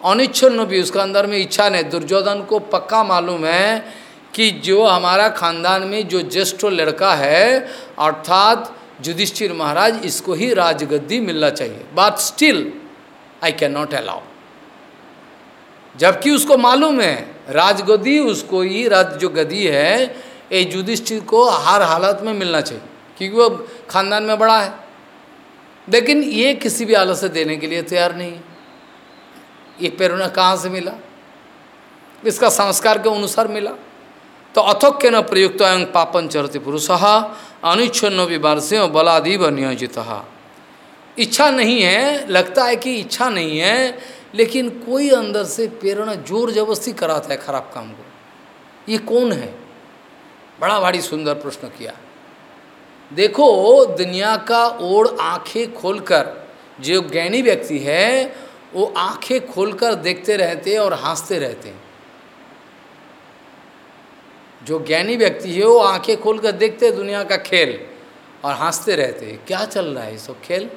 A: अनिच्छन भी उसका अंदर में इच्छा नहीं। दुर्योधन को पक्का मालूम है कि जो हमारा खानदान में जो ज्येष्ठ लड़का है, अर्थात युधिष्ठिर महाराज, इसको ही राजगद्दी मिलना चाहिए। But still I can not allow जबकि उसको मालूम है राजगदी उसको ही, राज जो गदी है, ये युधिष्ठिर को हर हालत में मिलना चाहिए, क्योंकि वो खानदान में बड़ा है। लेकिन ये किसी भी हालत से देने के लिए तैयार नहीं है। ये प्रेरणा कहाँ से मिला? इसका संस्कार के अनुसार मिला। तो अथोक्य न प्रयुक्त अंग पापन चरती पुरुष, अनुच्छन्न विवारसे बलादीव नियोजित। इच्छा नहीं है, लगता है कि इच्छा नहीं है लेकिन कोई अंदर से प्रेरणा ज़ोर जबरस्ती कराता है खराब काम को। ये कौन है? बड़ा भारी सुंदर प्रश्न किया। देखो, दुनिया का ओर आँखें खोलकर, जो ज्ञानी व्यक्ति है, वो आँखें खोलकर देखते रहते और हँसते रहते हैं। जो ज्ञानी व्यक्ति है, वो आँखें खोलकर देखते दुनिया का खेल और हँसते रहते क्या चल रहा है सब खेल?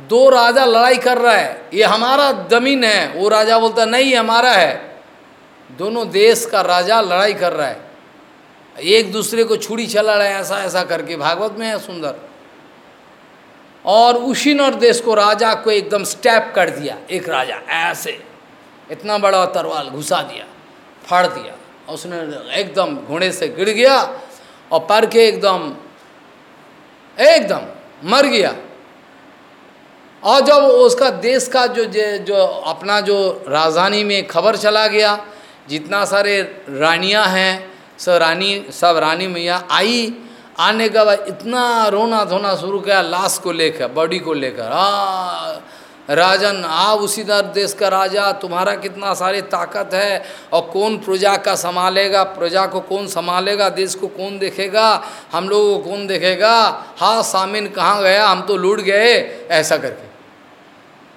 A: दो राजा लड़ाई कर रहा है, ये हमारा ज़मीन है। वो राजा बोलता, नहीं हमारा है। दोनों देश का राजा लड़ाई कर रहा है। एक दूसरे को छुरी चला रहा है, ऐसा ऐसा करके। भागवत में है, सुंदर। और उसी नर देश को राजा को एकदम स्टैप कर दिया, एक राजा, ऐसे। इतना बड़ा तरवाल घुसा दिया, फाड़ दिया। उसने एकदम घोड़े से गिर गया और पर के एकदम एकदम मर गया। और जब उसका देश का जो जो अपना जो राजधानी में खबर चला गया, जितना सारे रानियाँ हैं सब रानी सब रानी मैया आई, आने के बाद इतना रोना धोना शुरू किया, लाश को लेकर, बॉडी को लेकर। हाँ राजन आ उसी दर देश का राजा, तुम्हारा कितना सारी ताकत है, और कौन प्रजा का संभालेगा, प्रजा को कौन संभालेगा, देश को कौन देखेगा, हम लोगों को कौन देखेगा? हाँ सामिन कहाँ गया? हम तो लूट गए, ऐसा करके।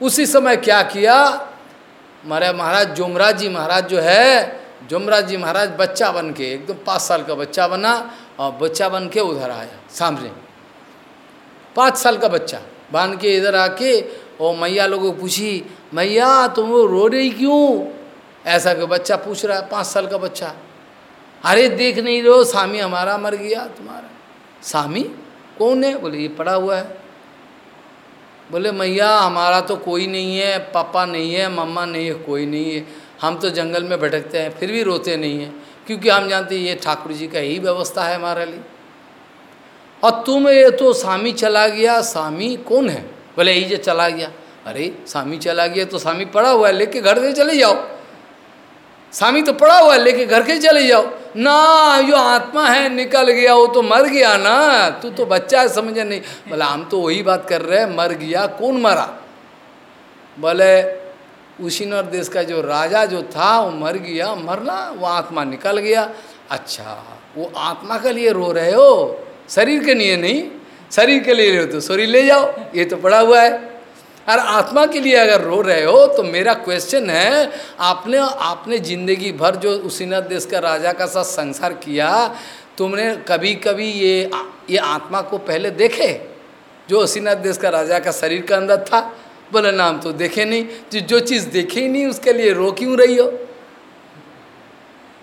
A: उसी समय क्या किया? हमारे महाराज जोमराज जी महाराज जो है, जोमराज जी महाराज बच्चा बन के एकदम पाँच साल का बच्चा बना और बच्चा बन के उधर आया, सामने। पाँच साल का बच्चा बन के इधर आके और मैया लोगों को पूछी, मैया, तुम रो रही क्यों? ऐसा कि बच्चा पूछ रहा है, पाँच साल का बच्चा। अरे, देख नहीं रहो स्वामी हमारा मर गया तुम्हारा। स्वामी कौन है? बोले, ये पड़ा हुआ है। बोले, मैया, हमारा तो कोई नहीं है, पापा नहीं है, मम्मा नहीं है, कोई नहीं है। हम तो जंगल में भटकते हैं, फिर भी रोते नहीं हैं, क्योंकि हम जानते हैं ये ठाकुर जी का ही व्यवस्था है हमारे लिए। और तुम ये तो स्वामी चला गया, स्वामी कौन है? बोले, यही जो चला गया। अरे, स्वामी चला गया तो स्वामी पड़ा हुआ है, लेके घर से चले जाओ। स्वामी तो पड़ा हुआ है, लेके घर के चले जाओ। ना जो आत्मा है, निकल गया, वो तो मर गया ना। तू तो बच्चा है, समझे नहीं। बोले हम तो वही बात कर रहे हैं, मर गया, कौन मरा? बोले उशीनर देश का जो राजा जो था, वो मर गया, मरना, वो आत्मा निकल गया। अच्छा वो आत्मा के लिए रो रहे हो? शरीर के लिए नहीं, शरीर के लिए तो शरीर ले जाओ, ये तो पड़ा हुआ है। और आत्मा के लिए अगर रो रहे हो तो मेरा क्वेश्चन है, आपने आपने ज़िंदगी भर जो उसीनत देश का राजा का साथ संसार किया, तुमने कभी कभी ये ये आत्मा को पहले देखे? जो उसीनत देश का राजा का शरीर का अंदर था, बोले ना हम तो देखे नहीं। जो जो चीज़ देखे ही नहीं, उसके लिए रो क्यों रही हो?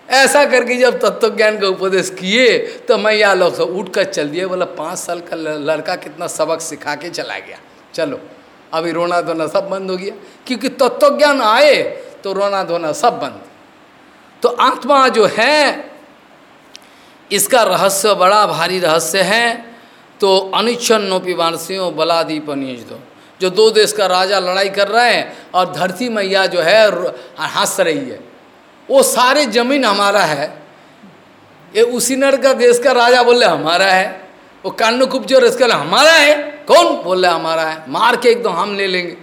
A: ऐसा करके जब तत्व ज्ञान का उपदेश किए तो मैं यहाँ लोग उठ कर चल दिया बोला, पाँच साल का लड़का कितना सबक सिखा के चला गया। चलो। अभी रोना धोना सब बंद हो गया। क्योंकि तत्व ज्ञान आए तो रोना धोना सब बंद। तो आत्मा जो है, इसका रहस्य बड़ा भारी रहस्य है। तो अनिच्छन नोपी वानसियों बलादीप निज दो। जो दो देश का राजा लड़ाई कर रहे हैं, और धरती मैया जो है हंस रही है। वो सारे ज़मीन हमारा है। ये उसी नर का देश का राजा बोले, हमारा है। वो कान्नकुप जो रस हमारा है। कौन बोल रहे हमारा है? मार के एकदम हम ले लेंगे।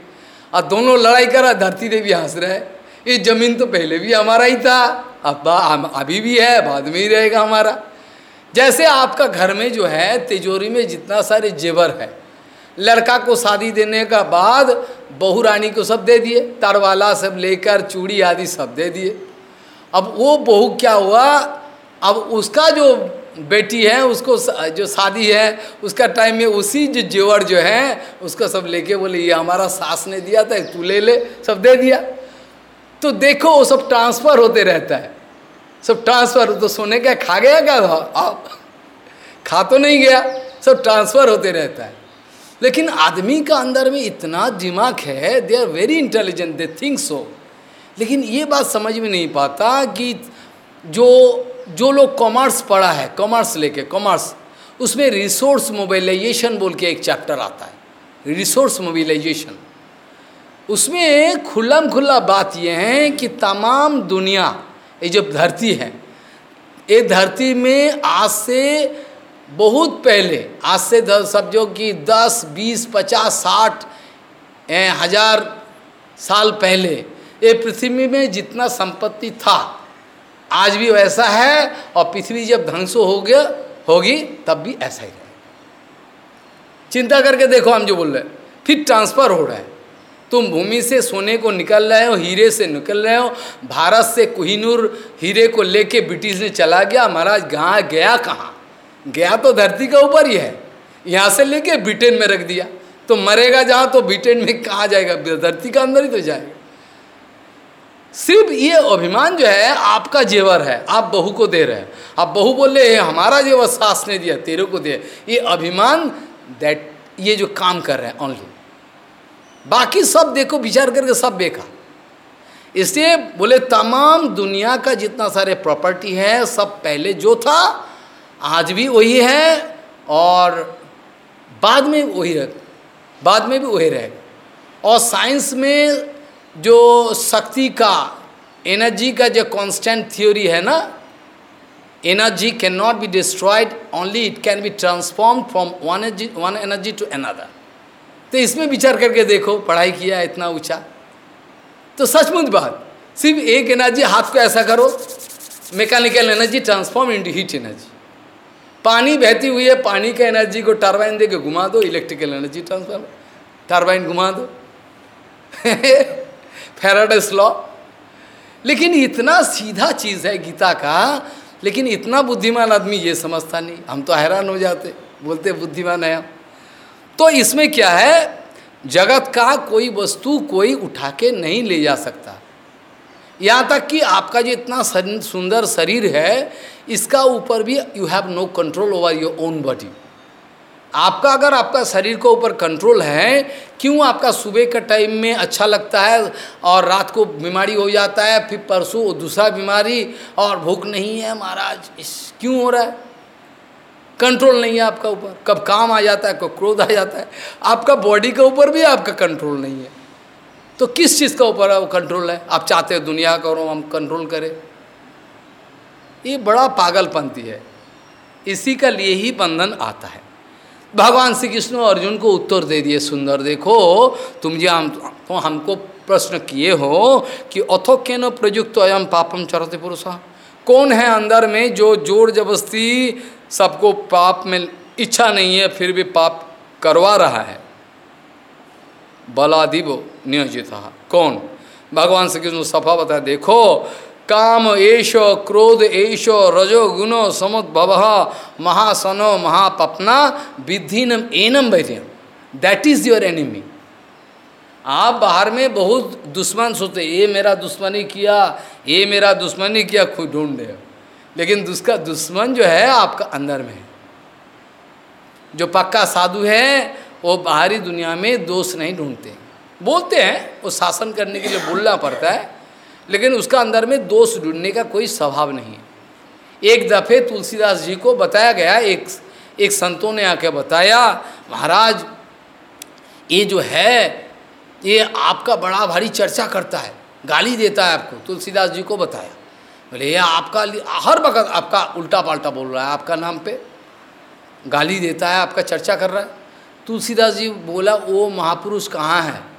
A: और दोनों लड़ाई कर धरती देवी हंस रहे ये ज़मीन तो पहले भी हमारा ही था। अब अभी भी है, बाद में ही रहेगा हमारा। जैसे आपका घर में जो है, तिजोरी में जितना सारे जेवर है, लड़का को शादी देने का बाद बहू रानी को सब दे दिए, तारवाला सब लेकर, चूड़ी आदि सब दे दिए। अब वो बहू क्या हुआ? अब उसका जो बेटी है, उसको जो शादी है, उसका टाइम में उसी जो जेवर जो है, उसका सब लेके बोले, ये हमारा सास ने दिया था, तू ले ले। सब दे दिया। तो देखो, वो सब ट्रांसफ़र होते रहता है। सब ट्रांसफ़र तो सोने क्या खा गया क्या? आप खा तो नहीं गया। सब ट्रांसफ़र होते रहता है। लेकिन आदमी का अंदर में इतना दिमाग है they are very intelligent they think so लेकिन ये बात समझ में नहीं पाता कि जो जो लोग कॉमर्स पढ़ा है कॉमर्स लेके कॉमर्स उसमें रिसोर्स मोबिलाइजेशन बोल के एक चैप्टर आता है। रिसोर्स मोबिलाइजेशन उसमें खुल्लम खुल्ला बात यह है कि तमाम दुनिया, ये जो धरती है, ये धरती में आज से बहुत पहले, आज से जो कि दस, बीस, पचास, साठ हज़ार साल पहले, ये पृथ्वी में जितना संपत्ति था आज भी वैसा है और पृथ्वी जब ध्वंसो हो गया, होगी, तब भी ऐसा ही रहेगा चिंता करके देखो हम जो बोल रहे हैं, फिर ट्रांसफ़र हो रहा है। तुम भूमि से सोने को निकल रहे हो, हीरे से निकल रहे हो, भारत से कोहिनूर हीरे को लेके ब्रिटिश ने चला गया, महाराज कहाँ, गया कहाँ? गया तो धरती के ऊपर ही है। यहाँ से लेके ब्रिटेन में रख दिया। तो मरेगा जहाँ तो ब्रिटेन में कहाँ जाएगा? धरती का अंदर ही तो जाएगा। सिर्फ़ ये अभिमान जो है, आपका जेवर है, आप बहू को दे रहे हैं। आप बहू बोले हमारा जेवर, सास ने दिया, तेरे को दिया। ये अभिमान दैट ये जो काम कर रहे हैं ओनली बाकी सब देखो, विचार करके सब बेका इसलिए बोले, तमाम दुनिया का जितना सारे प्रॉपर्टी है, सब पहले जो था, आज भी वही है और बाद में वही रह, बाद में भी वही रहेगा और साइंस में जो शक्ति का एनर्जी का जो कांस्टेंट थ्योरी है ना energy can not be destroyed only it can be transform from one energy one energy to another तो इसमें विचार करके देखो, पढ़ाई किया, इतना ऊँचा। तो सचमुच बात, सिर्फ़ एक एनर्जी हाथ को ऐसा करो mechanical energy transform into heat energy पानी बहती हुई है, पानी का एनर्जी को टर्बाइन दे घुमा दो इलेक्ट्रिकल एनर्जी ट्रांसफॉर्म टर्बाइन घुमा दो। फेराडस लॉ लेकिन इतना सीधा चीज़ है गीता का, लेकिन इतना बुद्धिमान आदमी ये समझता नहीं। हम तो हैरान हो जाते, बोलते बुद्धिमान है तो इसमें क्या है? जगत का कोई वस्तु कोई उठा के नहीं ले जा सकता। यहाँ तक कि आपका जो इतना सुंदर शरीर है, इसका ऊपर भी you have no control over your own body आपका अगर आपका शरीर को ऊपर कंट्रोल है, क्यों आपका सुबह के टाइम में अच्छा लगता है और रात को बीमारी हो जाता है, फिर परसों दूसरा बीमारी और भूख नहीं है महाराज, इस क्यों हो रहा है? कंट्रोल नहीं है आपका ऊपर। कब काम आ जाता है, कब क्रोध आ जाता है। आपका बॉडी के ऊपर भी आपका कंट्रोल नहीं है। तो किस चीज़ का ऊपर वो कंट्रोल है? आप चाहते हो दुनिया करो हम कंट्रोल करें। ये बड़ा पागलपंथी है। इसी का लिए ही बंधन आता है। भगवान श्री कृष्ण अर्जुन को उत्तर दे दिए, सुंदर, देखो, तुम जो हम तो हमको प्रश्न किए हो कि अथो के न प्रयुक्त अयम पापम चरते पुरुष? कौन है अंदर में जो ज़ोर जबरस्ती सबको पाप में इच्छा नहीं है, फिर भी पाप करवा रहा है? बलादिव नियोजित। कौन? भगवान श्री कृष्ण सफ़ा बताया देखो काम एश क्रोध एश रजो गुणो समुद्भव महासनो, महापपना विधिनम एनम वैद्यम दैट इज़ योर एनिमी आप बाहर में बहुत दुश्मन सोते ये मेरा दुश्मनी किया, ये मेरा दुश्मनी किया खुद ढूंढ रहे लेकिन उसका दुश्मन जो है, आपका अंदर में है। जो पक्का साधु है, वो बाहरी दुनिया में दोष नहीं ढूंढते। बोलते हैं, वो शासन करने के लिए बोलना पड़ता है। लेकिन उसका अंदर में दोष ढूँढने का कोई स्वभाव नहीं एक दफ़े तुलसीदास जी को बताया गया, एक एक संतों ने आके बताया, महाराज, ये जो है, ये आपका बड़ा भारी चर्चा करता है, गाली देता है आपको। तुलसीदास जी को बताया। बोले, ये आपका हर वक्त आपका उल्टा पाल्टा बोल रहा है, आपका नाम पे गाली देता है, आपका चर्चा कर रहा है। तुलसीदास जी बोला वो महापुरुष कहाँ है?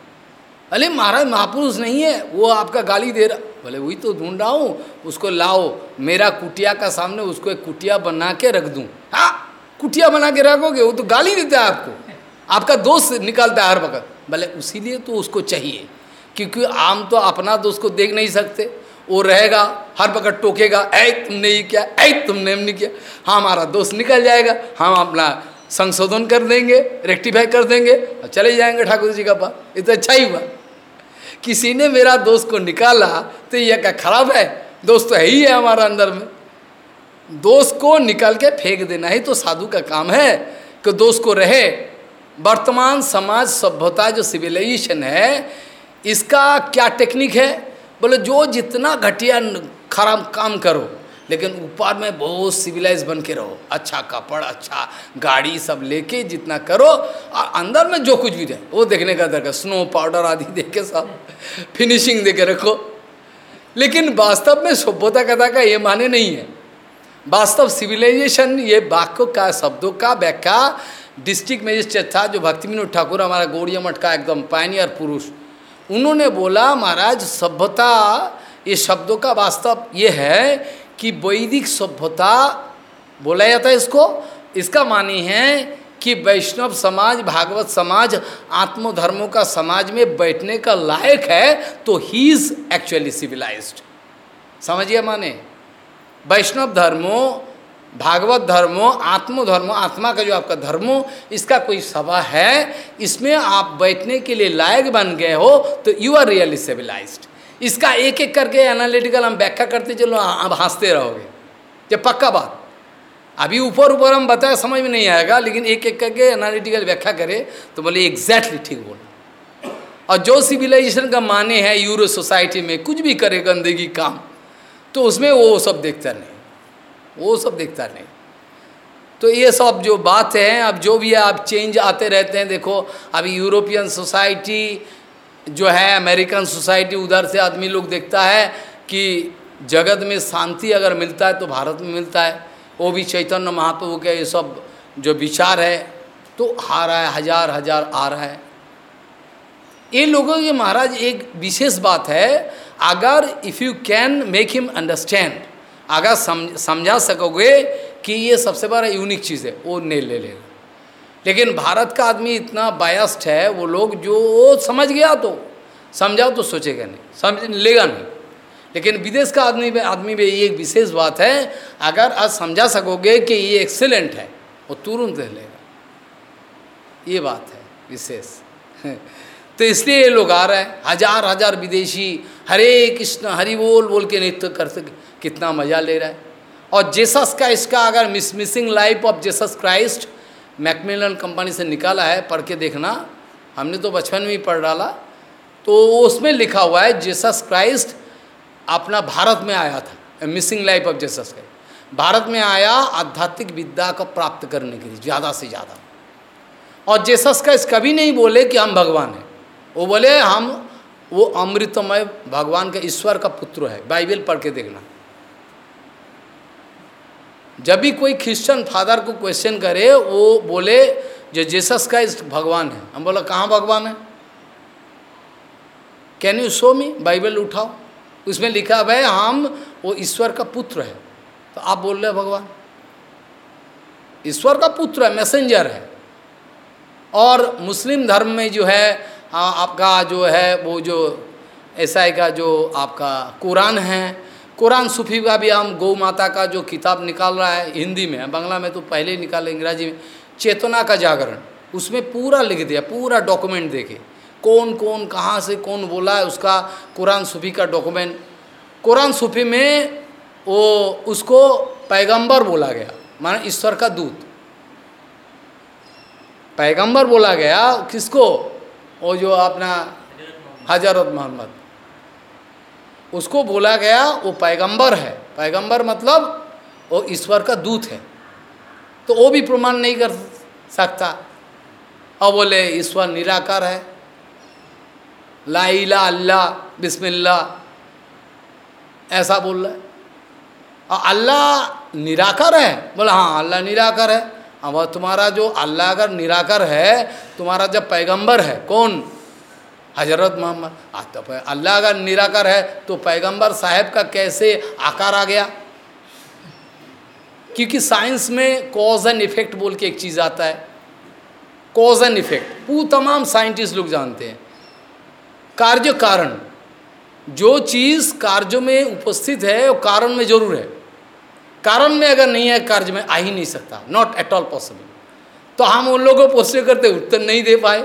A: अरे महाराज, महापुरुष नहीं है, वो आपका गाली दे रहा। बोले वही तो ढूंढ रहा हूँ, उसको लाओ, मेरा कुटिया का सामने उसको एक कुटिया बना के रख दूँ। हाँ कुटिया बना के रखोगे, वो तो गाली देता है आपको। आपका दोस्त निकालता है हर वक्त। भले उसीलिए तो उसको चाहिए, क्योंकि आम तो अपना दोस्त को देख नहीं सकते। वो रहेगा, हर वक्त टोकेगा, ऐ, तुमने ये किया, ऐ, तुमने नहीं किया। हाँ हमारा दोस्त निकल जाएगा, हम अपना संशोधन कर देंगे, रेक्टिफाई कर देंगे, और चले जाएँगे ठाकुर जी का पास। ये तो अच्छा ही हुआ। किसी ने मेरा दोस्त को निकाला तो यह क्या खराब है? दोस्त तो है ही है हमारा अंदर में। दोस्त को निकाल के फेंक देना ही तो साधु का काम है कि दोस्त को रहे। वर्तमान समाज सभ्यता जो सिविलाइजेशन है, इसका क्या टेक्निक है? बोले, जो जितना घटिया खराब काम करो लेकिन ऊपर में बहुत सिविलाइज बन के रहो। अच्छा कपड़ अच्छा गाड़ी सब लेके जितना करो, और अंदर में जो कुछ भी रहे वो देखने का दरकार। स्नो पाउडर आदि दे के सब फिनिशिंग दे के रखो। लेकिन वास्तव में सभ्यता कथा का ये माने नहीं है। वास्तव सिविलाइजेशन ये वाक्यों का, शब्दों का व्याख्या डिस्ट्रिक्ट मजिस्ट्रेट था, जो भक्ति विनोद ठाकुर, हमारा गौड़िया मठ का एकदम पायनियर पुरुष, उन्होंने बोला, महाराज, सभ्यता, ये शब्दों का वास्तव ये है कि वैदिक सभ्यता बोला जाता है इसको। इसका मानी है कि वैष्णव समाज, भागवत समाज, आत्मधर्मों का समाज में बैठने का लायक है तो ही इज़ एक्चुअली सिविलाइज्ड समझिए माने। वैष्णव धर्मों, भागवत धर्मो, आत्मधर्मो, आत्मा का जो आपका धर्मो, इसका कोई सभा है, इसमें आप बैठने के लिए लायक बन गए हो तो यू आर रियली सिविलाइज्ड इसका एक एक करके एनालिटिकल हम व्याख्या करते चलो आप हँसते रहोगे। ये पक्का बात। अभी ऊपर ऊपर हम बताए समझ में नहीं आएगा, लेकिन एक एक करके एनालिटिकल व्याख्या करे तो बोले एग्जैक्टली ठीक बोला। और जो सिविलाइजेशन का माने है, यूरो सोसाइटी में, कुछ भी करे गंदगी, काम तो उसमें वो सब देखता नहीं। वो सब देखता नहीं। तो ये सब जो बात है, अब जो भी है आप चेंज आते रहते हैं, देखो, अभी यूरोपियन सोसाइटी जो है अमेरिकन सोसाइटी, उधर से आदमी लोग देखता है कि जगत में शांति अगर मिलता है तो भारत में मिलता है। वो भी चैतन्य महाप्रभु के ये सब जो विचार है तो आ रहा है, हज़ार हज़ार आ रहा है। ये लोगों के महाराज, एक विशेष बात है, अगर if you can make him understand अगर समझा सकोगे कि ये सबसे बड़ा यूनिक चीज़ है, वो नहीं ले लेगा। लेकिन भारत का आदमी इतना बायस्ड है, वो लोग जो समझ गया तो समझाओ तो सोचेगा नहीं, समझ लेगा नहीं। लेकिन विदेश का आदमी में आदमी में ये एक विशेष बात है, अगर आज समझा सकोगे कि ये एक्सेलेंट है, वो तुरंत ले लेगा। ये बात है, विशेष। तो इसलिए ये लोग आ रहे हैं, हज़ार हज़ार विदेशी, हरे कृष्ण, हरि बोल बोल के नृत्य कर कितना मज़ा ले रहा है। और जेसस का इसका अगर miss missing life of Jesus Christ Macmillan company से निकाला है, पढ़ के देखना। हमने तो बचपन में ही पढ़ डाला। तो उसमें लिखा हुआ है, जेसस क्राइस्ट अपना भारत में आया था। Missing life of Jesus Christ Bharat में आया, आध्यात्मिक विद्या को प्राप्त करने के लिए, ज़्यादा से ज़्यादा। और जेसस क्राइस्ट कभी नहीं बोले कि हम भगवान हैं। वो बोले, हम, वो अमृतमय भगवान का ईश्वर का पुत्र है। बाइबल पढ़ के देखना। जब भी कोई क्रिश्चियन फादर को क्वेश्चन करे, वो बोले जो जेसस का इस भगवान है. हम बोला, कहाँ भगवान है? Can you show me Bible उठाओ. उसमें लिखा है, हम, वो ईश्वर का पुत्र है. तो आप बोल रहे भगवान? ईश्वर का पुत्र है मैसेंजर है। और मुस्लिम धर्म में जो है आपका जो है, वो जो ईसाई का जो आपका कुरान है कुरान सूफी का भी हम गौ माता का जो किताब निकाल रहा है हिंदी में, बांग्ला में तो पहले ही निकाले अंग्रेज़ी में। चेतना का जागरण, उसमें पूरा लिख दिया, पूरा डॉक्यूमेंट देखे। कौन कौन, कहाँ से कौन बोला है उसका कुरान सूफी का डॉक्यूमेंट। कुरान सूफी में वो, उसको पैगंबर बोला गया, माना ईश्वर का दूत। पैगंबर बोला गया, किसको? वो जो अपना हज़रत मोहम्मद। उसको बोला गया, वो पैगंबर है। पैगंबर मतलब वो ईश्वर का दूत है। तो वो भी प्रमाण नहीं कर सकता। अब बोले, ईश्वर निराकार है। लाइला अल्लाह बिस्मिल्ला ऐसा बोल रहा है। और अल्लाह निराकर है। बोला हाँ अल्लाह निराकर है। अब तुम्हारा जो अल्लाह अगर निराकर है, तुम्हारा जब पैगंबर है, कौन? हज़रत मोहम्मद। तो अल्लाह अगर निराकर है तो पैगंबर साहब का कैसे आकार आ गया? क्योंकि साइंस में कॉज एंड इफ़ेक्ट बोल के एक चीज़ आता है। कॉज एंड इफ़ेक्ट वो तमाम साइंटिस्ट लोग जानते हैं। कार्य कारण, जो चीज़ कार्य में उपस्थित है, वो कारण में ज़रूर है। कारण में अगर नहीं है, कार्य में आ ही नहीं सकता। नॉट एट ऑल पॉसिबल तो हम उन लोगों को पोस्ट करते उत्तर नहीं दे पाए।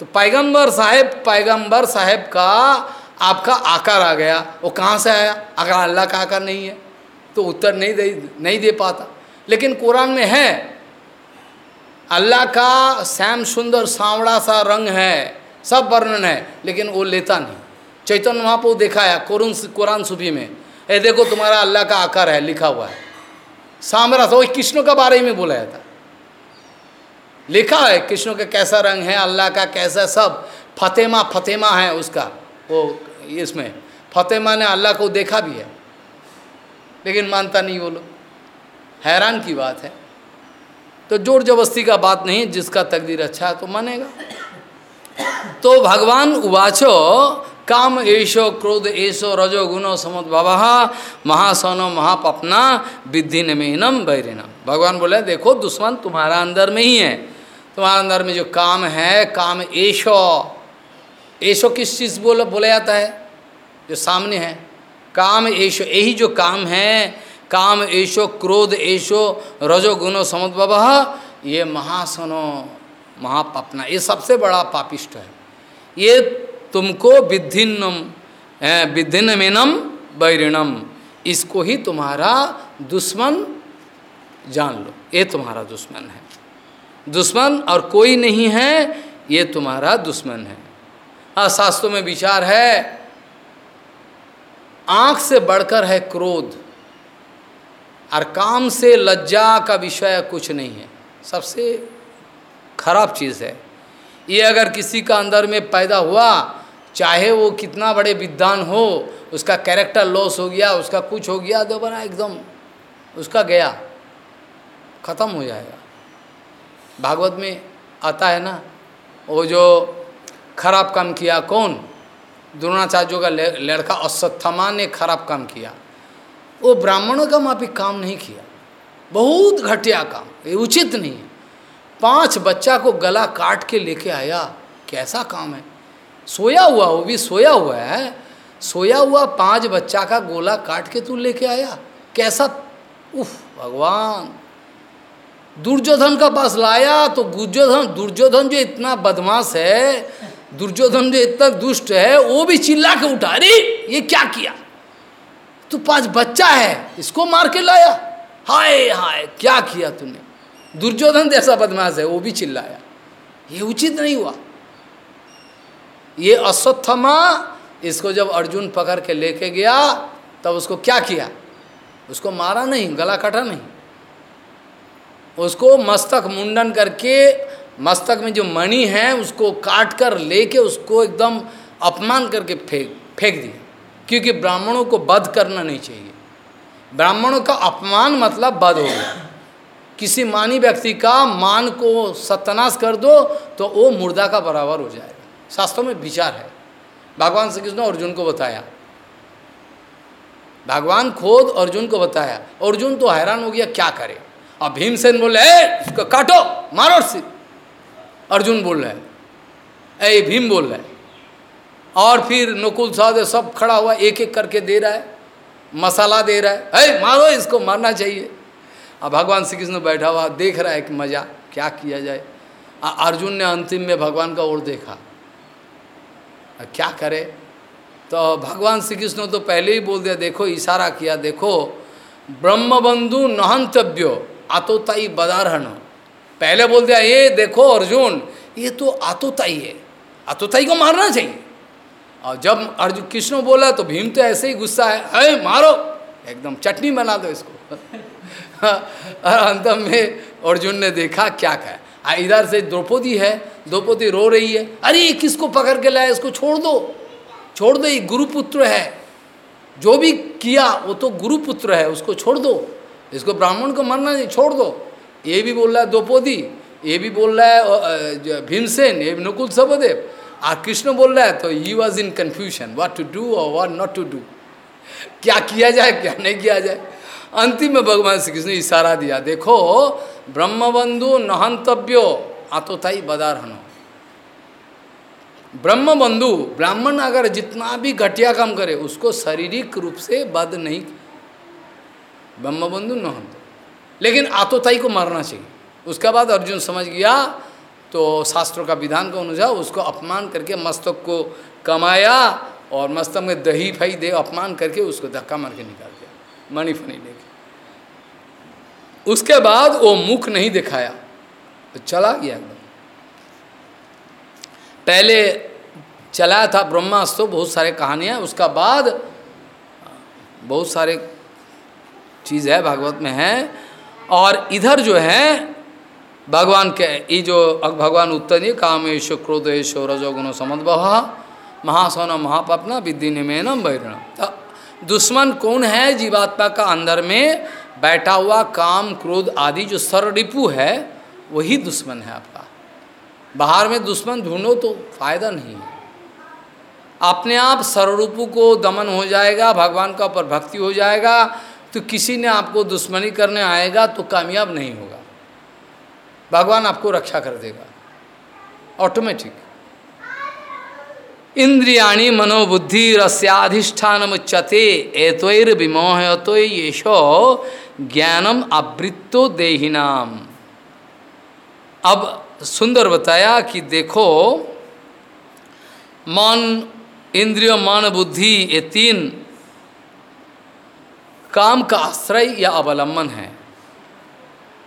A: तो पैगंबर साहेब पैगंबर साहेब का आपका आकार आ गया। वो कहाँ से आया? अगर अल्लाह का आकार नहीं है तो उत्तर नहीं दे नहीं दे पाता। लेकिन कुरान में है, अल्लाह का श्याम सुंदर सांवड़ा सा रंग है, सब वर्णन है, लेकिन वो लेता नहीं। चैतन्य देखा है, कुरान कुरान सुफी में, ए देखो तुम्हारा अल्लाह का आकार है, लिखा हुआ है। सांवड़ा सा वही कृष्ण का बारे में बोला था लिखा है, कृष्ण का कैसा रंग है, अल्लाह का कैसा सब फतेमा फतेमा है उसका, वो इसमें। फतेमा ने अल्लाह को देखा भी है, लेकिन मानता नहीं वो लोग। हैरान की बात है। तो ज़ोर जबरस्ती का बात नहीं, जिसका तकदीर अच्छा है तो मानेगा। तो भगवान उवाचो, काम ऐशो क्रोध ऐशो रजो, गुणो समुद्भव महासनो, महापपना, विद्धि नमीनम, बैरिनम। भगवान बोले, देखो, दुश्मन तुम्हारा अंदर में ही है। तुम्हारे अंदर में जो काम है, काम ऐशो। ऐशो किस चीज़ बोले, बोला जाता है? जो सामने है। काम ऐशो यही जो काम है, काम ऐशो, क्रोध ऐशो, रजो गुणो समुद्भव ये महासनो, महापपना, ये सबसे बड़ा पापिष्ट है। ये तुमको विधिन्नम विधिन्न मेनम बैरिणम, इसको ही तुम्हारा दुश्मन जान लो। ये तुम्हारा दुश्मन है। दुश्मन और कोई नहीं है, ये तुम्हारा दुश्मन है। हाँ शास्त्रों में विचार है, आँख से बढ़कर है क्रोध, और काम से लज्जा का विषय कुछ नहीं है। सबसे खराब चीज़ है। ये अगर किसी का अंदर में पैदा हुआ, चाहे वो कितना बड़े विद्वान हो, उसका कैरेक्टर लॉस हो गया, उसका कुछ हो गया तो बना एकदम उसका गया, खत्म हो जाएगा। भागवत में आता है ना, वो जो खराब काम किया, कौन? द्रोणाचार्यों का लड़का अश्वत्थमा ने खराब काम किया। वो ब्राह्मणों का माफ़ी काम नहीं किया। बहुत घटिया काम, ये उचित नहीं है। पाँच बच्चा को गला काट के लेके आया, कैसा काम है? सोया हुआ, वो भी सोया हुआ है। सोया हुआ पाँच बच्चा का गोला काट के तू लेके आया, कैसा? उफ, भगवान! दुर्योधन का पास लाया तो दुर्योधन दुर्योधन जो इतना बदमाश है, दुर्योधन जो इतना दुष्ट है, वो भी चिल्ला के उठा, अरे, ये क्या किया? तू पाँच बच्चा है, इसको मार के लाया? हाय हाय, क्या किया तूने? दुर्योधन जैसा बदमाश है, वो भी चिल्लाया। ये उचित नहीं हुआ। ये अश्वत्थमा इसको जब अर्जुन पकड़ के लेके गया, तब उसको क्या किया? उसको मारा नहीं, गला कटा नहीं। उसको मस्तक मुंडन करके, मस्तक में जो मणि है, उसको काट कर लेके उसको एकदम अपमान करके फेंक फेंक दिया। क्योंकि ब्राह्मणों को वध करना नहीं चाहिए। ब्राह्मणों का अपमान मतलब वध हो गया। किसी मानी व्यक्ति का मान को सत्यानाश कर दो तो वो मुर्दा का बराबर हो जाएगा। शास्त्रों में विचार है। भगवान श्री कृष्ण अर्जुन को बताया। भगवान खोद अर्जुन को बताया। अर्जुन तो हैरान हो गया, क्या करे? अब भीमसेन बोले उसको काटो, मारो सिर अर्जुन बोल रहे ए भीम बोल रहे और फिर नकुल सब खड़ा हुआ एक एक करके दे रहा है, मसाला दे रहा है, ए, मारो, इसको मारना चाहिए। अब भगवान श्री कृष्ण बैठा हुआ, देख रहा है कि मज़ा, क्या किया जाए। अर्जुन ने अंतिम में भगवान का ओर देखा। क्या करे? तो भगवान श्री कृष्ण तो पहले ही बोल दिया, देखो, इशारा किया, देखो ब्रह्म बंधु नहंतव्यो। आतोताई बदारहन पहले बोल दिया, ये देखो अर्जुन, ये तो आतोताई है। आतोताई को मारना चाहिए। और जब अर्जुन कृष्ण बोला तो भीम तो ऐसे ही गुस्सा है। अरे, मारो। एकदम चटनी बना दो इसको। और अंत में अर्जुन ने देखा, क्या कहा। इधर से द्रौपदी है, द्रौपदी रो रही है। अरे, ये किसको पकड़ के लाया? इसको छोड़ दो। छोड़ दो, ये गुरुपुत्र है। जो भी किया, वो तो गुरुपुत्र है, उसको छोड़ दो। इसको ब्राह्मण को मरना नहीं, छोड़ दो। ये भी बोल रहा है द्रौपदी, ये भी बोल रहा है भीमसेन, ये नकुल सबदेव और कृष्ण बोल रहा है तो he was in confusion what to do और व्हाट नॉट टू डू क्या किया जाए, क्या नहीं किया जाए। अंतिम में भगवान श्री कृष्ण इशारा दिया, देखो, ब्रह्मबंधु नहंतव्यो, आतोताई बदारहनो। ब्रह्म बंधु ब्राह्मण अगर जितना भी घटिया काम करे, उसको शारीरिक रूप से बद नहीं ब्रह्म बंधु नहंत लेकिन आतोताई को मारना चाहिए। उसके बाद अर्जुन समझ गया तो शास्त्रों का विधान के अनुसार उसको अपमान करके मस्तक को कमाया और मस्तक में दही फही दे अपमान करके उसको धक्का मार के निकाल दिया। मणि फनी लेके। उसके बाद वो मुख नहीं दिखाया तो चला गया एकदम। पहले चलाया था ब्रह्मास्त्र, बहुत सारे कहानियाँ, उसका बाद बहुत सारे चीज़ है, भागवत में है। और इधर जो है, भगवान के, ये जो भगवान उत्तर नहीं कामेश क्रोधेश रजोगुण समद्भव महासौन महापपना विद्धि निमेनम बैरणम तो दुश्मन कौन है, जीवात्मा का अंदर में बैठा हुआ काम, क्रोध आदि जो सरडिपु है, वही दुश्मन है आपका। बाहर में दुश्मन ढूंढो तो फ़ायदा नहीं है। अपने आप सर्वरूपु को दमन हो जाएगा, भगवान का ऊपर भक्ति हो जाएगा तो किसी ने आपको दुश्मनी करने आएगा तो कामयाब नहीं होगा। भगवान आपको रक्षा कर देगा। ऑटोमेटिक इंद्रियाणी मनोबुद्धि रस्याधिष्ठान मुच्यते एतोर विमोहतो येषो ज्ञानम आवृत्तो देहिनाम। अब सुंदर बताया कि देखो, मन, इंद्रिय मन बुद्धि ये तीन काम का आश्रय या अवलंबन है।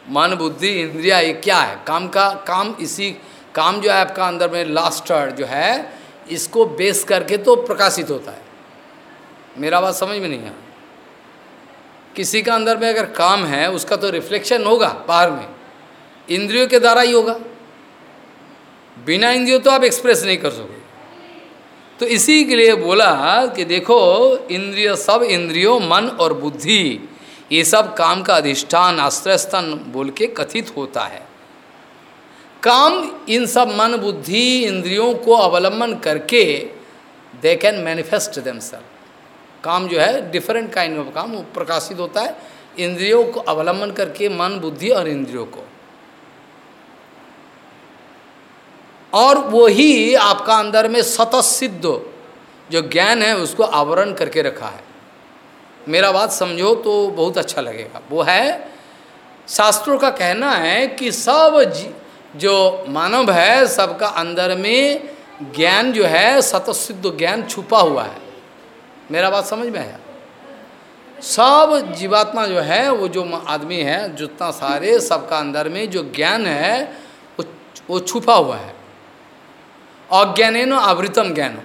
A: मन, बुद्धि, इंद्रिया, ये क्या है? काम का, काम इसी, काम जो है आपका अंदर में लास्टर जो है, इसको बेस करके तो प्रकाशित होता है। मेरा बात समझ में नहीं आ किसी का अंदर में अगर काम है, उसका तो रिफ्लेक्शन होगा बाहर में। इंद्रियों के द्वारा ही होगा। बिना इंद्रियों तो आप एक्सप्रेस नहीं कर सकोगे। तो इसी के लिए बोला कि देखो, इंद्रिय, सब इंद्रियों, मन और बुद्धि, ये सब काम का अधिष्ठान आश्रयस्थान बोल के कथित होता है। काम इन सब मन, बुद्धि, इंद्रियों को अवलंबन करके दे कैन मैनिफेस्ट देम काम जो है डिफरेंट काइंड ऑफ़ काम प्रकाशित होता है। इंद्रियों को अवलंबन करके मन, बुद्धि और इंद्रियों को। और वही आपका अंदर में सिद्ध जो ज्ञान है, उसको आवरण करके रखा है। मेरा बात समझो तो बहुत अच्छा लगेगा। वो है, शास्त्रों का कहना है कि सब जो मानव है, सबका अंदर में ज्ञान जो है सिद्ध ज्ञान छुपा हुआ है। मेरा बात समझ में आया? सब जीवात्मा जो है, वो जो आदमी है, जितना सारे सबका अंदर में जो ज्ञान है, वो वो छुपा हुआ है। अज्ञान आवृतम ज्ञान।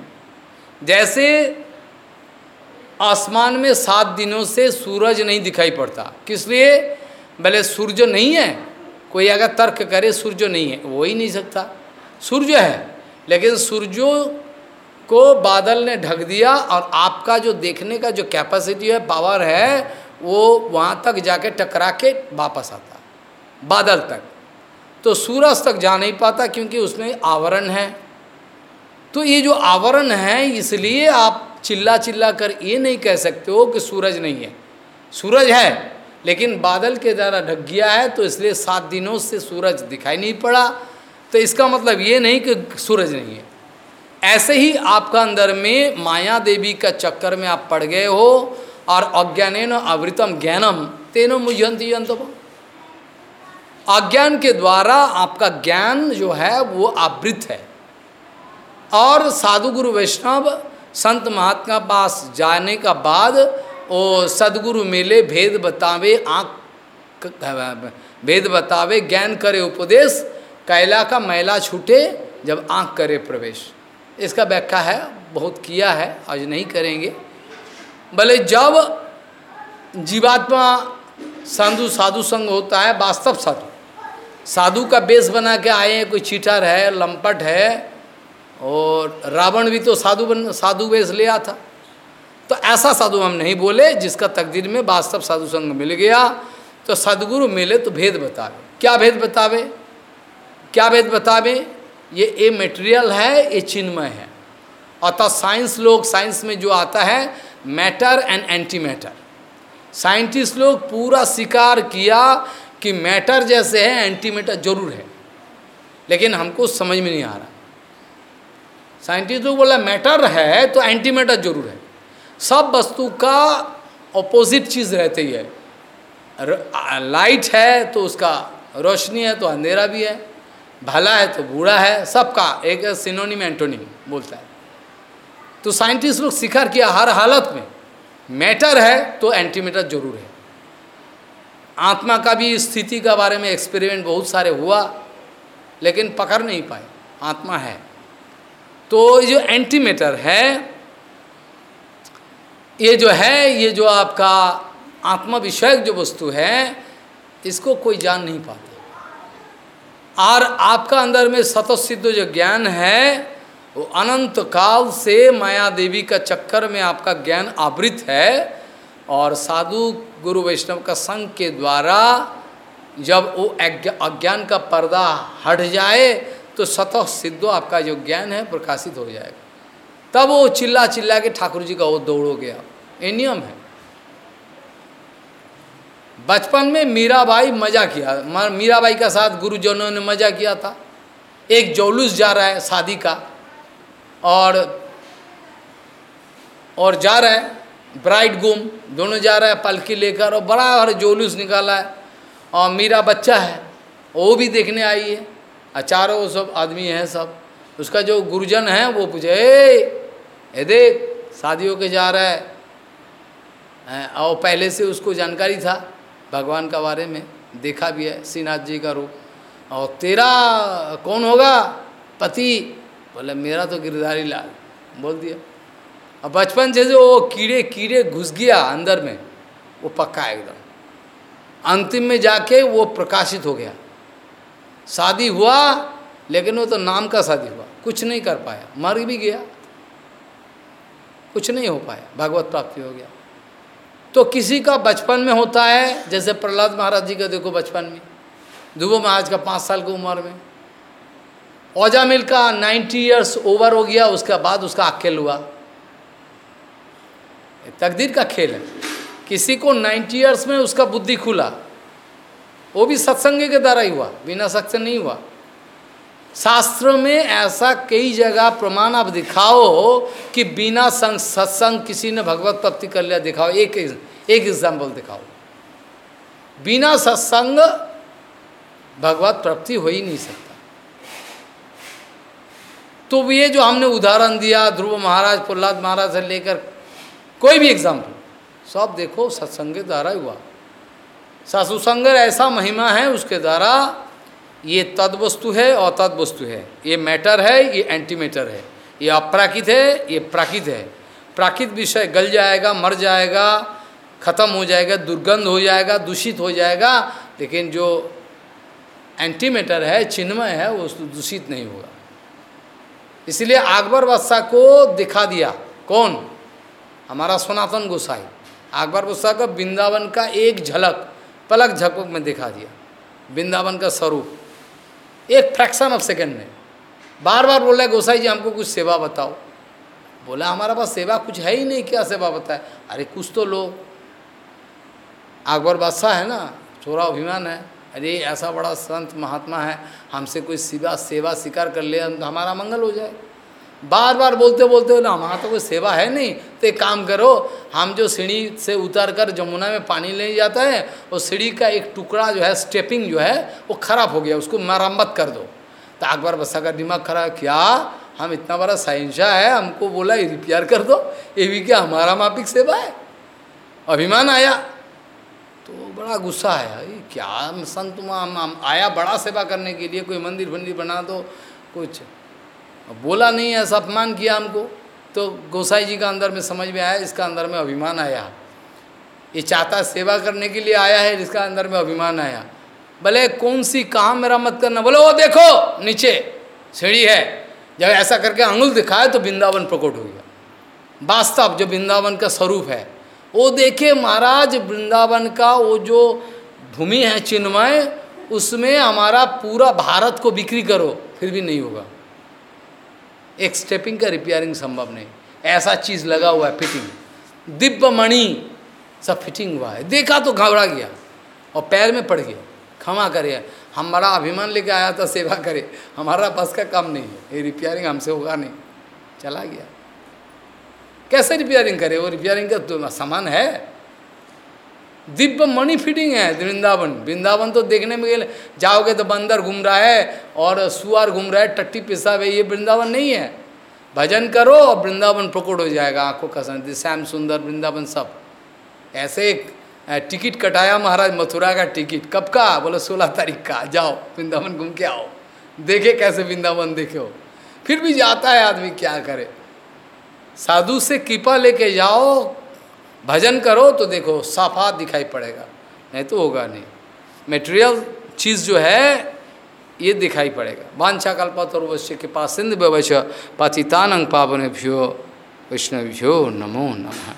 A: जैसे आसमान में सात दिनों से सूरज नहीं दिखाई पड़ता। किस लिए? भले सूर्य नहीं है, कोई अगर तर्क करे सूर्य नहीं है, वो ही नहीं सकता। सूर्य है, लेकिन सूर्यों को बादल ने ढक दिया और आपका जो देखने का जो कैपेसिटी है पावर है, वो वहाँ तक जाके टकरा के वापस आता, बादल तक। तो सूरज तक जा नहीं पाता क्योंकि उसमें आवरण है। तो ये जो आवरण है, इसलिए आप चिल्ला चिल्ला कर ये नहीं कह सकते हो कि सूरज नहीं है। सूरज है, लेकिन बादल के द्वारा ढक गया है तो इसलिए सात दिनों से सूरज दिखाई नहीं पड़ा। तो इसका मतलब ये नहीं कि सूरज नहीं है। ऐसे ही आपका अंदर में माया देवी का चक्कर में आप पड़ गए हो, और अज्ञान आवृतम ज्ञानम तेनो मुझंती अज्ञान के द्वारा आपका ज्ञान जो है, वो आवृत है। और साधु गुरु वैष्णव संत महात्मा पास जाने का बाद वो सदगुरु मिले, भेद बतावे, आँख भेद बतावे, ज्ञान करे, उपदेश, कैला का मैला छूटे, जब आँख करे प्रवेश। इसका व्याख्या है, बहुत किया है, आज नहीं करेंगे। भले जब जीवात्मा साधु साधु संग होता है, वास्तव साधु। साधु का बेस बना के आए हैं, कोई चीटर है, लंपट है और रावण भी तो साधु बन, साधु वेश लिया था। तो ऐसा साधु हम नहीं बोले, जिसका तकदीर में वास्तव साधु संग मिल गया। तो सदगुरु मिले तो भेद बतावे। क्या भेद बतावे? क्या भेद बतावे? ये ए मेटेरियल है, ये चिन्मय है। अतः साइंस लोग साइंस में जो आता है matter and anti matter scientist लोग पूरा स्वीकार किया कि मैटर जैसे है एंटी मैटर ज़रूर है। लेकिन हमको समझ में नहीं आ रहा। साइंटिस्ट लोग बोला, मैटर है तो एंटी मैटर ज़रूर है। सब वस्तु का ऑपोजिट चीज़ रहती है। लाइट है तो उसका रोशनी है तो अंधेरा भी है। भला है तो बूढ़ा है। सबका, एक सिनोनिम एंटोनिम बोलता है। तो साइंटिस्ट लोग स्वीकार किया हर हालत में। मैटर है तो एंटी मैटर ज़रूर है। आत्मा का भी, स्थिति का बारे में एक्सपेरिमेंट बहुत सारे हुआ, लेकिन पकड़ नहीं पाए। आत्मा है। तो जो एंटी मैटर है, ये जो है, ये जो आपका आत्मा विषयक जो वस्तु है, इसको कोई जान नहीं पाता। और आपका अंदर में सिद्ध जो ज्ञान है, वो अनंत काल से माया देवी का चक्कर में आपका ज्ञान आवृत है, और साधु गुरु वैष्णव का संघ के द्वारा जब वो अज्ञान का पर्दा हट जाए तो सतह सिद्धो आपका जो ज्ञान है प्रकाशित हो जाएगा। तब वो चिल्ला चिल्ला के ठाकुर जी का वो दौड़ोगे आप ये नियम है। बचपन में मीराबाई मज़ा किया। मीराबाई का साथ गुरुजनों ने मज़ा किया था। एक जौलूस जा रहा है शादी का। और और जा रहा है ब्राइड गुम दोनों जा रहा है पलकी लेकर और बड़ा हर जोलूस निकाला है। और मीरा बच्चा है, वो भी देखने आई है। चारों सब आदमी हैं सब। उसका जो गुरुजन है, वो पूछे, ए देख, शादियों के जा रहा है, और पहले से उसको जानकारी था, भगवान का बारे में, देखा भी है, श्रीनाथ जी का रूप। और तेरा कौन होगा, पति? बोले, मेरा तो गिरधारी लाल। बोल दिया। और बचपन से जो वो कीड़े कीड़े घुस गया अंदर में, वो पक्का एकदम। अंतिम में जाके वो प्रकाशित हो गया। शादी हुआ, लेकिन वो तो नाम का शादी हुआ। कुछ नहीं कर पाया। मर भी गया। कुछ नहीं हो पाया। भगवत प्राप्ति हो गया। तो किसी का बचपन में होता है, जैसे प्रहलाद महाराज जी का देखो बचपन में। ध्रुव महाराज का पाँच साल की उम्र में। ओजामिल का नाइन्टी ईयर्स ओवर हो गया, उसके बाद उसका अकेल हुआ। तकदीर का खेल है। किसी को नाइन्टी ईयर्स में उसका बुद्धि खुला। वो भी सत्संग के द्वारा ही हुआ, बिना सत्संग नहीं हुआ। शास्त्र में ऐसा कई जगह प्रमाण आप दिखाओ कि बिना संग, सत्संग किसी ने भगवत प्राप्ति कर लिया, दिखाओ, एक एक एग्ज़ाम्पल दिखाओ। बिना सत्संग भगवत प्राप्ति हो ही नहीं सकता। तो ये जो हमने उदाहरण दिया, ध्रुव महाराज, प्रहलाद महाराज से लेकर कोई भी एग्ज़ाम्पल सब देखो सत्संग के द्वारा हुआ। सासुसंगर ऐसा महिमा है उसके द्वारा, ये तद वस्तु है और तद वस्तु है। ये मैटर है, ये एंटी मैटर है। ये अप्राकृत है, ये प्राकृत है। प्राकृत विषय गल जाएगा, मर जाएगा, खत्म हो जाएगा, दुर्गंध हो जाएगा, दूषित हो जाएगा, लेकिन जो एंटी मैटर है, चिन्मय है, वो दूषित नहीं होगा। इसलिए अकबर बादशाह को दिखा दिया। कौन? हमारा सनातन गोसाई। अकबर बादशाह का वृंदावन का एक झलक। पलक झपक में दिखा दिया। वृंदावन का स्वरूप। एक फ्रैक्शन ऑफ़ सेकेंड में। बार बार बोल रहे गोसाई जी, हमको कुछ सेवा बताओ। बोला, हमारा पास सेवा कुछ है ही नहीं, क्या सेवा बताए? अरे, कुछ तो लो। अकबर बादशाह है ना छोरा अभिमान है। अरे, ऐसा बड़ा संत महात्मा है, हमसे कोई सेवा सेवा स्वीकार कर ले तो हमारा मंगल हो जाए। बार बार बोलते बोलते ना, वहाँ तो कोई सेवा है नहीं। तो एक काम करो, हम जो सीढ़ी से उतर कर जमुना में पानी ले जाता है वो सीढ़ी का एक टुकड़ा जो है स्टेपिंग जो है, वो खराब हो गया, उसको मरम्मत कर दो। तो अकबर बसा का दिमाग खराब, क्या? हम इतना बड़ा सहिंसा है, हमको बोला रिपेयर कर दो, ये भी क्या हमारा मापिक सेवा है? अभिमान आया। तो बड़ा गुस्सा आया, ये क्या संत आया बड़ा सेवा करने के लिए, कोई मंदिर मंदिर बना दो, कुछ बोला नहीं ऐसा अपमान किया हमको। तो गोसाई जी का अंदर में समझ में आया, इसका अंदर में अभिमान आया। ये चाहता सेवा करने के लिए आया है जिसका अंदर में अभिमान आया। भले कौन सी काम मेरा मत करना, बोले, वो देखो, नीचे सीढ़ी है। जब ऐसा करके अंगुल दिखाए तो वृंदावन प्रकट हो गया। वास्तव जो वृंदावन का स्वरूप है, वो देखे महाराज, वृंदावन का वो जो भूमि है, चिन्मय, उसमें हमारा पूरा भारत को बिक्री करो, फिर भी नहीं होगा। एक स्टेपिंग का रिपेयरिंग संभव नहीं। ऐसा चीज़ लगा हुआ है फिटिंग दिव्य मणि सब फिटिंग हुआ है। देखा तो घबरा गया और पैर में पड़ गया। क्षमा करे हम बड़ा अभिमान लेके आया था सेवा करे। हमारा बस का काम नहीं है। ये रिपेयरिंग हमसे होगा नहीं। चला गया। कैसे रिपेयरिंग करे? वो रिपेयरिंग का तो सामान है। दिव्य मणि फिटिंग है वृंदावन। वृंदावन तो देखने में जाओगे तो बंदर घूम रहा है और सुअर घूम रहा है, टट्टी पिसाब है, ये वृंदावन नहीं है। भजन करो और वृंदावन प्रकट हो जाएगा, आँखों का सन श्याम सुंदर, वृंदावन सब। ऐसे एक टिकट कटाया महाराज, मथुरा का टिकट। कब का? बोलो, सोलह तारीख का। जाओ, वृंदावन घूम के आओ। देखे कैसे वृंदावन देखे हो। फिर भी जाता है आदमी, क्या करे? साधु से कृपा लेके जाओ भजन करो तो देखो साफा दिखाई पड़ेगा, नहीं तो होगा नहीं। मेटेरियल चीज़ जो है, ये दिखाई पड़ेगा। वांछा वश्य के पास सिंध व्यवश्य पतितानंग पावन भ्यो वैष्णव्यो नमो नमः।